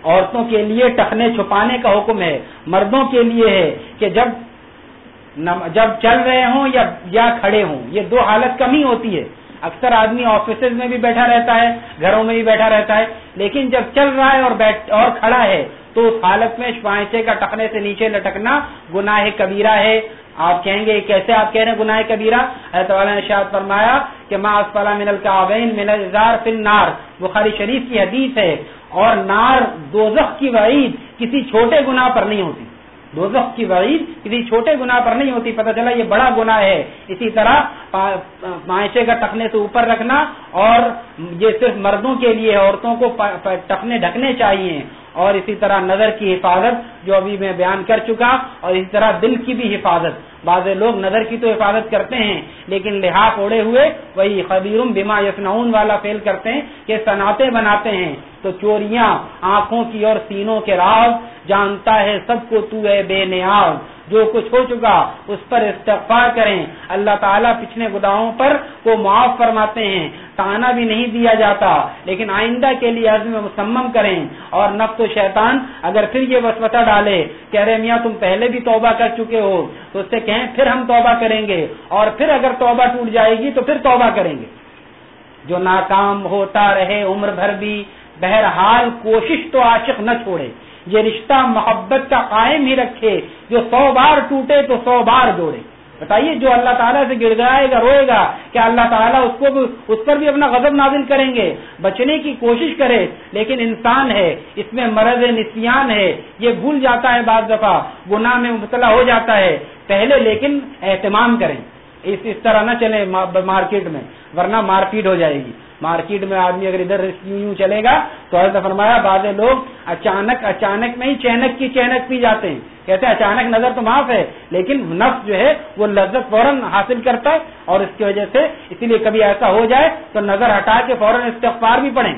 عورتوں کے لیے ٹکنے چھپانے کا حکم ہے۔ مردوں کے لیے ہے کہ جب جب چل رہے ہوں یا یا کھڑے ہوں، یہ دو حالت کم ہی ہوتی ہے۔ اکثر آدمی آفیسز میں بھی بیٹھا رہتا ہے، گھروں میں بھی بیٹھا رہتا ہے، لیکن جب چل رہا ہے اور بیٹھ اور کھڑا ہے، تو اس حالت میں شپائچے کا ٹکنے سے نیچے لٹکنا گناہ کبیرہ ہے۔ آپ کہیں گے، کیسے آپ کہہ رہے ہیں گناہ کبیرہ؟ حضرت والا نے شاید فرمایا کہ ما اسفلا من الکعبین من الازار فی النار۔ بخاری شریف کی حدیث ہے، اور نار دوزخ کی وعید کسی چھوٹے گناہ پر نہیں ہوتی۔ دوزخ کی وعید کسی چھوٹے گناہ پر نہیں ہوتی، پتہ چلا یہ بڑا گناہ ہے۔ اسی طرح معاشے کا ٹکنے سے اوپر رکھنا اور یہ صرف مردوں کے لیے، عورتوں کو ٹکنے، ڈھکنے چاہیے۔ اور اسی طرح نظر کی حفاظت جو ابھی میں بیان کر چکا، اور اسی طرح دل کی بھی حفاظت۔ بعض لوگ نظر کی تو حفاظت کرتے ہیں، لیکن لحاظ اوڑے ہوئے وہی خبیرم بیما یسنعون والا فیل کرتے ہیں کہ صنعتیں بناتے ہیں۔ تو چوریاں آنکھوں کی اور سینوں کے راز، جانتا ہے سب کو تو ہے بے نیاز۔ جو کچھ ہو چکا اس پر استغفار کریں۔ اللہ تعالیٰ پچھلے گداؤں پر کو معاف فرماتے ہیں۔ تانا بھی نہیں دیا جاتا، لیکن آئندہ کے لیے عزم مسمم کریں۔ اور نفس و شیطان اگر پھر یہ وسوسہ ڈالے کہہ رہے میاں تم پہلے بھی توبہ کر چکے ہو، تو اس سے کہیں پھر ہم توبہ کریں گے۔ اور پھر اگر توبہ ٹوٹ جائے گی تو پھر توبہ کریں گے۔ جو ناکام ہوتا رہے عمر بھر بھی، بہرحال کوشش تو عاشق نہ چھوڑے۔ یہ رشتہ محبت کا قائم ہی رکھے، جو سو بار ٹوٹے تو سو بار جوڑے بتائیے، جو اللہ تعالیٰ سے گڑ گائے گا، روئے گا کہ اللہ تعالیٰ اس کو بھی، اس پر بھی اپنا غضب نازل کریں گے؟ بچنے کی کوشش کرے، لیکن انسان ہے، اس میں مرض نسیان ہے، یہ بھول جاتا ہے بعض دفعہ، گناہ میں مبتلا ہو جاتا ہے، پہلے لیکن اہتمام کریں۔ اس اس طرح نہ چلے مارکیٹ میں، ورنہ مار پیٹ ہو جائے گی۔ مارکیٹ میں آدمی اگر ادھر یوں یوں چلے گا تو حضرت فرمایا، بعض لوگ اچانک اچانک میں ہی چینک کی چینک پی جاتے ہیں۔ کہتے ہیں، اچانک نظر تو معاف ہے، لیکن نفس جو ہے وہ لذت فوراً حاصل کرتا ہے اور اس کی وجہ سے اسی لیے کبھی ایسا ہو جائے تو نظر ہٹا کے فوراً استغفار بھی پڑھیں۔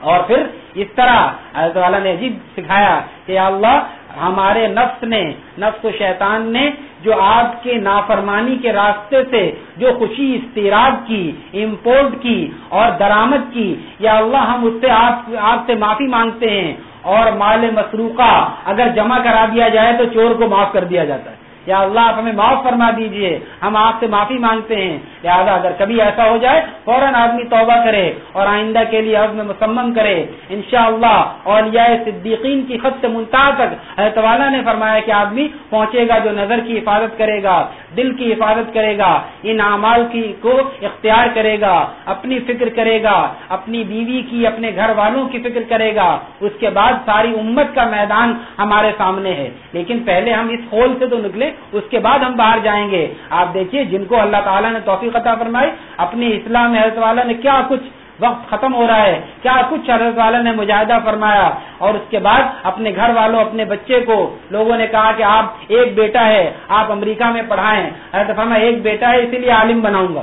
اور پھر اس طرح حضرت والا نے عجیب سکھایا کہ اللہ ہمارے نفس نے، نفس و شیطان نے جو آپ کے نافرمانی کے راستے سے جو خوشی استراب کی امپورٹ کی اور درامد کی، یا اللہ ہم اس سے آپ سے معافی مانگتے ہیں اور مال مسروقہ اگر جمع کرا دیا جائے تو چور کو معاف کر دیا جاتا ہے۔ یا اللہ آپ ہمیں معاف فرما دیجیے، ہم آپ سے معافی مانگتے ہیں۔ لہٰذا اگر کبھی ایسا ہو جائے، فوراً آدمی توبہ کرے اور آئندہ کے لیے عزم مسمم کرے۔ انشاءاللہ اور یہ صدیقین کی خط سے منتہا تک حضرت والا نے فرمایا کہ آدمی پہنچے گا جو نظر کی حفاظت کرے گا، دل کی حفاظت کرے گا، ان اعمال کی کو اختیار کرے گا، اپنی فکر کرے گا، اپنی بیوی کی، اپنے گھر والوں کی فکر کرے گا۔ اس کے بعد ساری امت کا میدان ہمارے سامنے ہے۔ لیکن پہلے ہم اس ہول سے تو نکلے اس کے بعد ہم باہر جائیں گے۔ آپ دیکھیے، جن کو اللہ تعالیٰ نے توفیق عطا فرمائی، اپنی اسلام حضرت والا نے کیا کچھ وقت ختم ہو رہا ہے، کیا کچھ حضرت والا نے مجاہدہ فرمایا؟ اور اس کے بعد اپنے گھر والوں، اپنے بچے کو لوگوں نے کہا کہ آپ ایک بیٹا ہے، آپ امریکہ میں پڑھائیں۔ حضرت فرمایا، ایک بیٹا ہے، اسی لیے عالم بناؤں گا۔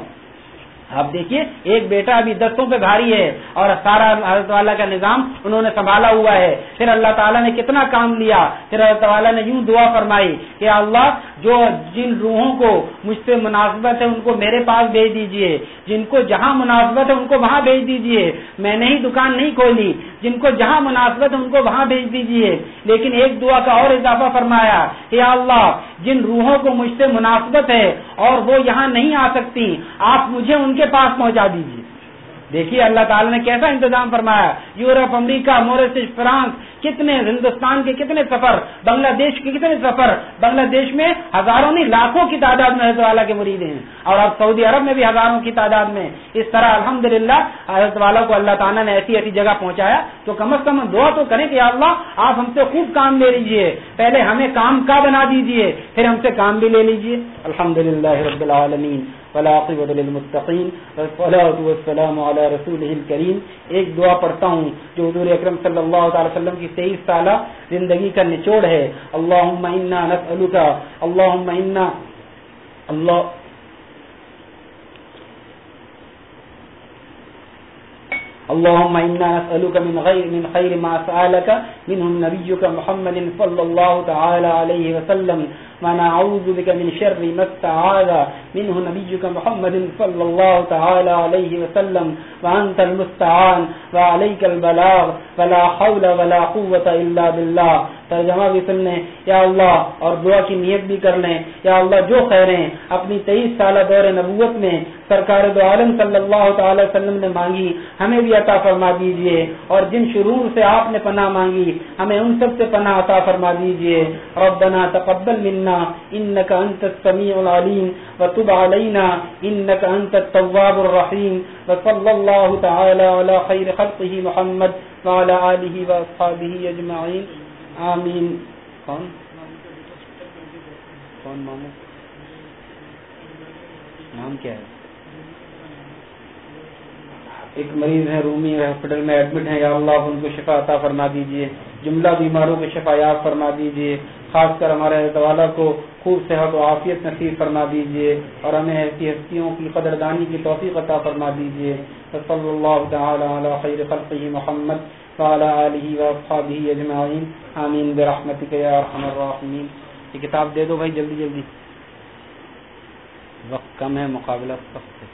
اب دیکھیے، ایک بیٹا ابھی دستوں پہ بھاری ہے اور سارا حضرت والا کا نظام انہوں نے سنبھالا ہوا ہے۔ پھر اللہ تعالیٰ نے کتنا کام لیا؟ پھر حضرت والا نے یوں دعا فرمائی کہ اللہ جو جن روحوں کو مجھ سے مناسبت ہے ان کو میرے پاس بھیج دیجیے۔ جن کو جہاں مناسبت ہے ان کو وہاں بھیج دیجیے۔ میں نے ہی دکان نہیں کھولی۔ جن کو جہاں مناسبت ہے ان کو وہاں بھیج دیجیے۔ لیکن ایک دعا کا اور اضافہ فرمایا کہ اللہ، جن روحوں کو مجھ سے مناسبت ہے اور وہ یہاں نہیں آ سکتی، آپ مجھے ان کے پاس پہنچا دیجیے دیکھیے، اللہ تعالیٰ نے کیسا انتظام فرمایا۔ یورپ، امریکہ موریشس فرانس کتنے ہندوستان کے کتنے سفر، بنگلہ دیش کے کتنے سفر، بنگلہ دیش میں ہزاروں نہیں، لاکھوں کی تعداد میں حضرت والا کے مرید ہیں۔ اور اب سعودی عرب میں بھی ہزاروں کی تعداد میں۔ اس طرح الحمد للہ حضرت والا کو اللہ تعالیٰ نے ایسی ایسی جگہ پہنچایا تو کم از کم دعا تو کریں کہ اللہ آپ ہم سے خوب کام لے لیجیے پہلے ہمیں کام کا بنا دیجیے پھر ہم سے کام بھی لے لیجیے الحمد للہ رب العالمین۔ للمتقین والصلاة والسلام على رسوله الكریم ایک دعا پڑھتا ہوں جو حضور اکرم صلی اللہ تعالی وسلم کی تیئیس سالہ زندگی کا نچوڑ ہے. اللہم انا نسألک، اللہم انا، اللہ اللهم إنا نسألك من غير من خير ما سألك منه نبيك محمد صلى الله تعالى عليه وسلم. ونعوذ بك من شر ما استعاذ منه نبيك محمد صلى الله تعالى عليه وسلم وأنت المستعان وعليك البلاغ ولا حول ولا قوة إلا بالله ترجمہ بھی سن لیں۔ یا اللہ، اور دعا کی نیت بھی کر لیں۔ یا اللہ، جو خیریں اپنی تیئیس سالہ دور نبوت میں سرکار دو عالم صلی اللہ تعالی وسلم نے مانگی، ہمیں بھی عطا فرما دیجیے۔ اور جن شرور سے آپ نے پناہ مانگی، ہمیں ان سب سے پناہ عطا فرما دیجیے۔ ربنا تقبل منا انك انت السميع العليم وتب علينا انك انت التواب الرحيم وصلى الله تعالى على خير خلقه محمد وعلى اله واصحابه اجمعين آمین۔ کون؟ کون مامو نام کیا ہے؟ ایک مریض ہے رومی ہاسپٹل میں ایڈمٹ ہے یا اللہ ان کو شفا عطا فرما دیجیے۔ جملہ بیماروں کو شفا یاب فرما دیجیے۔ خاص کر ہمارے والا کو خوب صحت و عافیت نصیب فرما دیجیے۔ اور ہمیں ایسی ہستیوں کی قدردانی کی توفیق عطا فرما دیجیے۔ صلی اللہ تعالی علی خیر خلقہ محمد۔ وعلى آله وأصحابه أجمعين آمين برحمتك يا أرحم الراحمين یہ کتاب دے دو بھائی جلدی جلدی. وقت کم ہے، مقابلہ سخت ہے.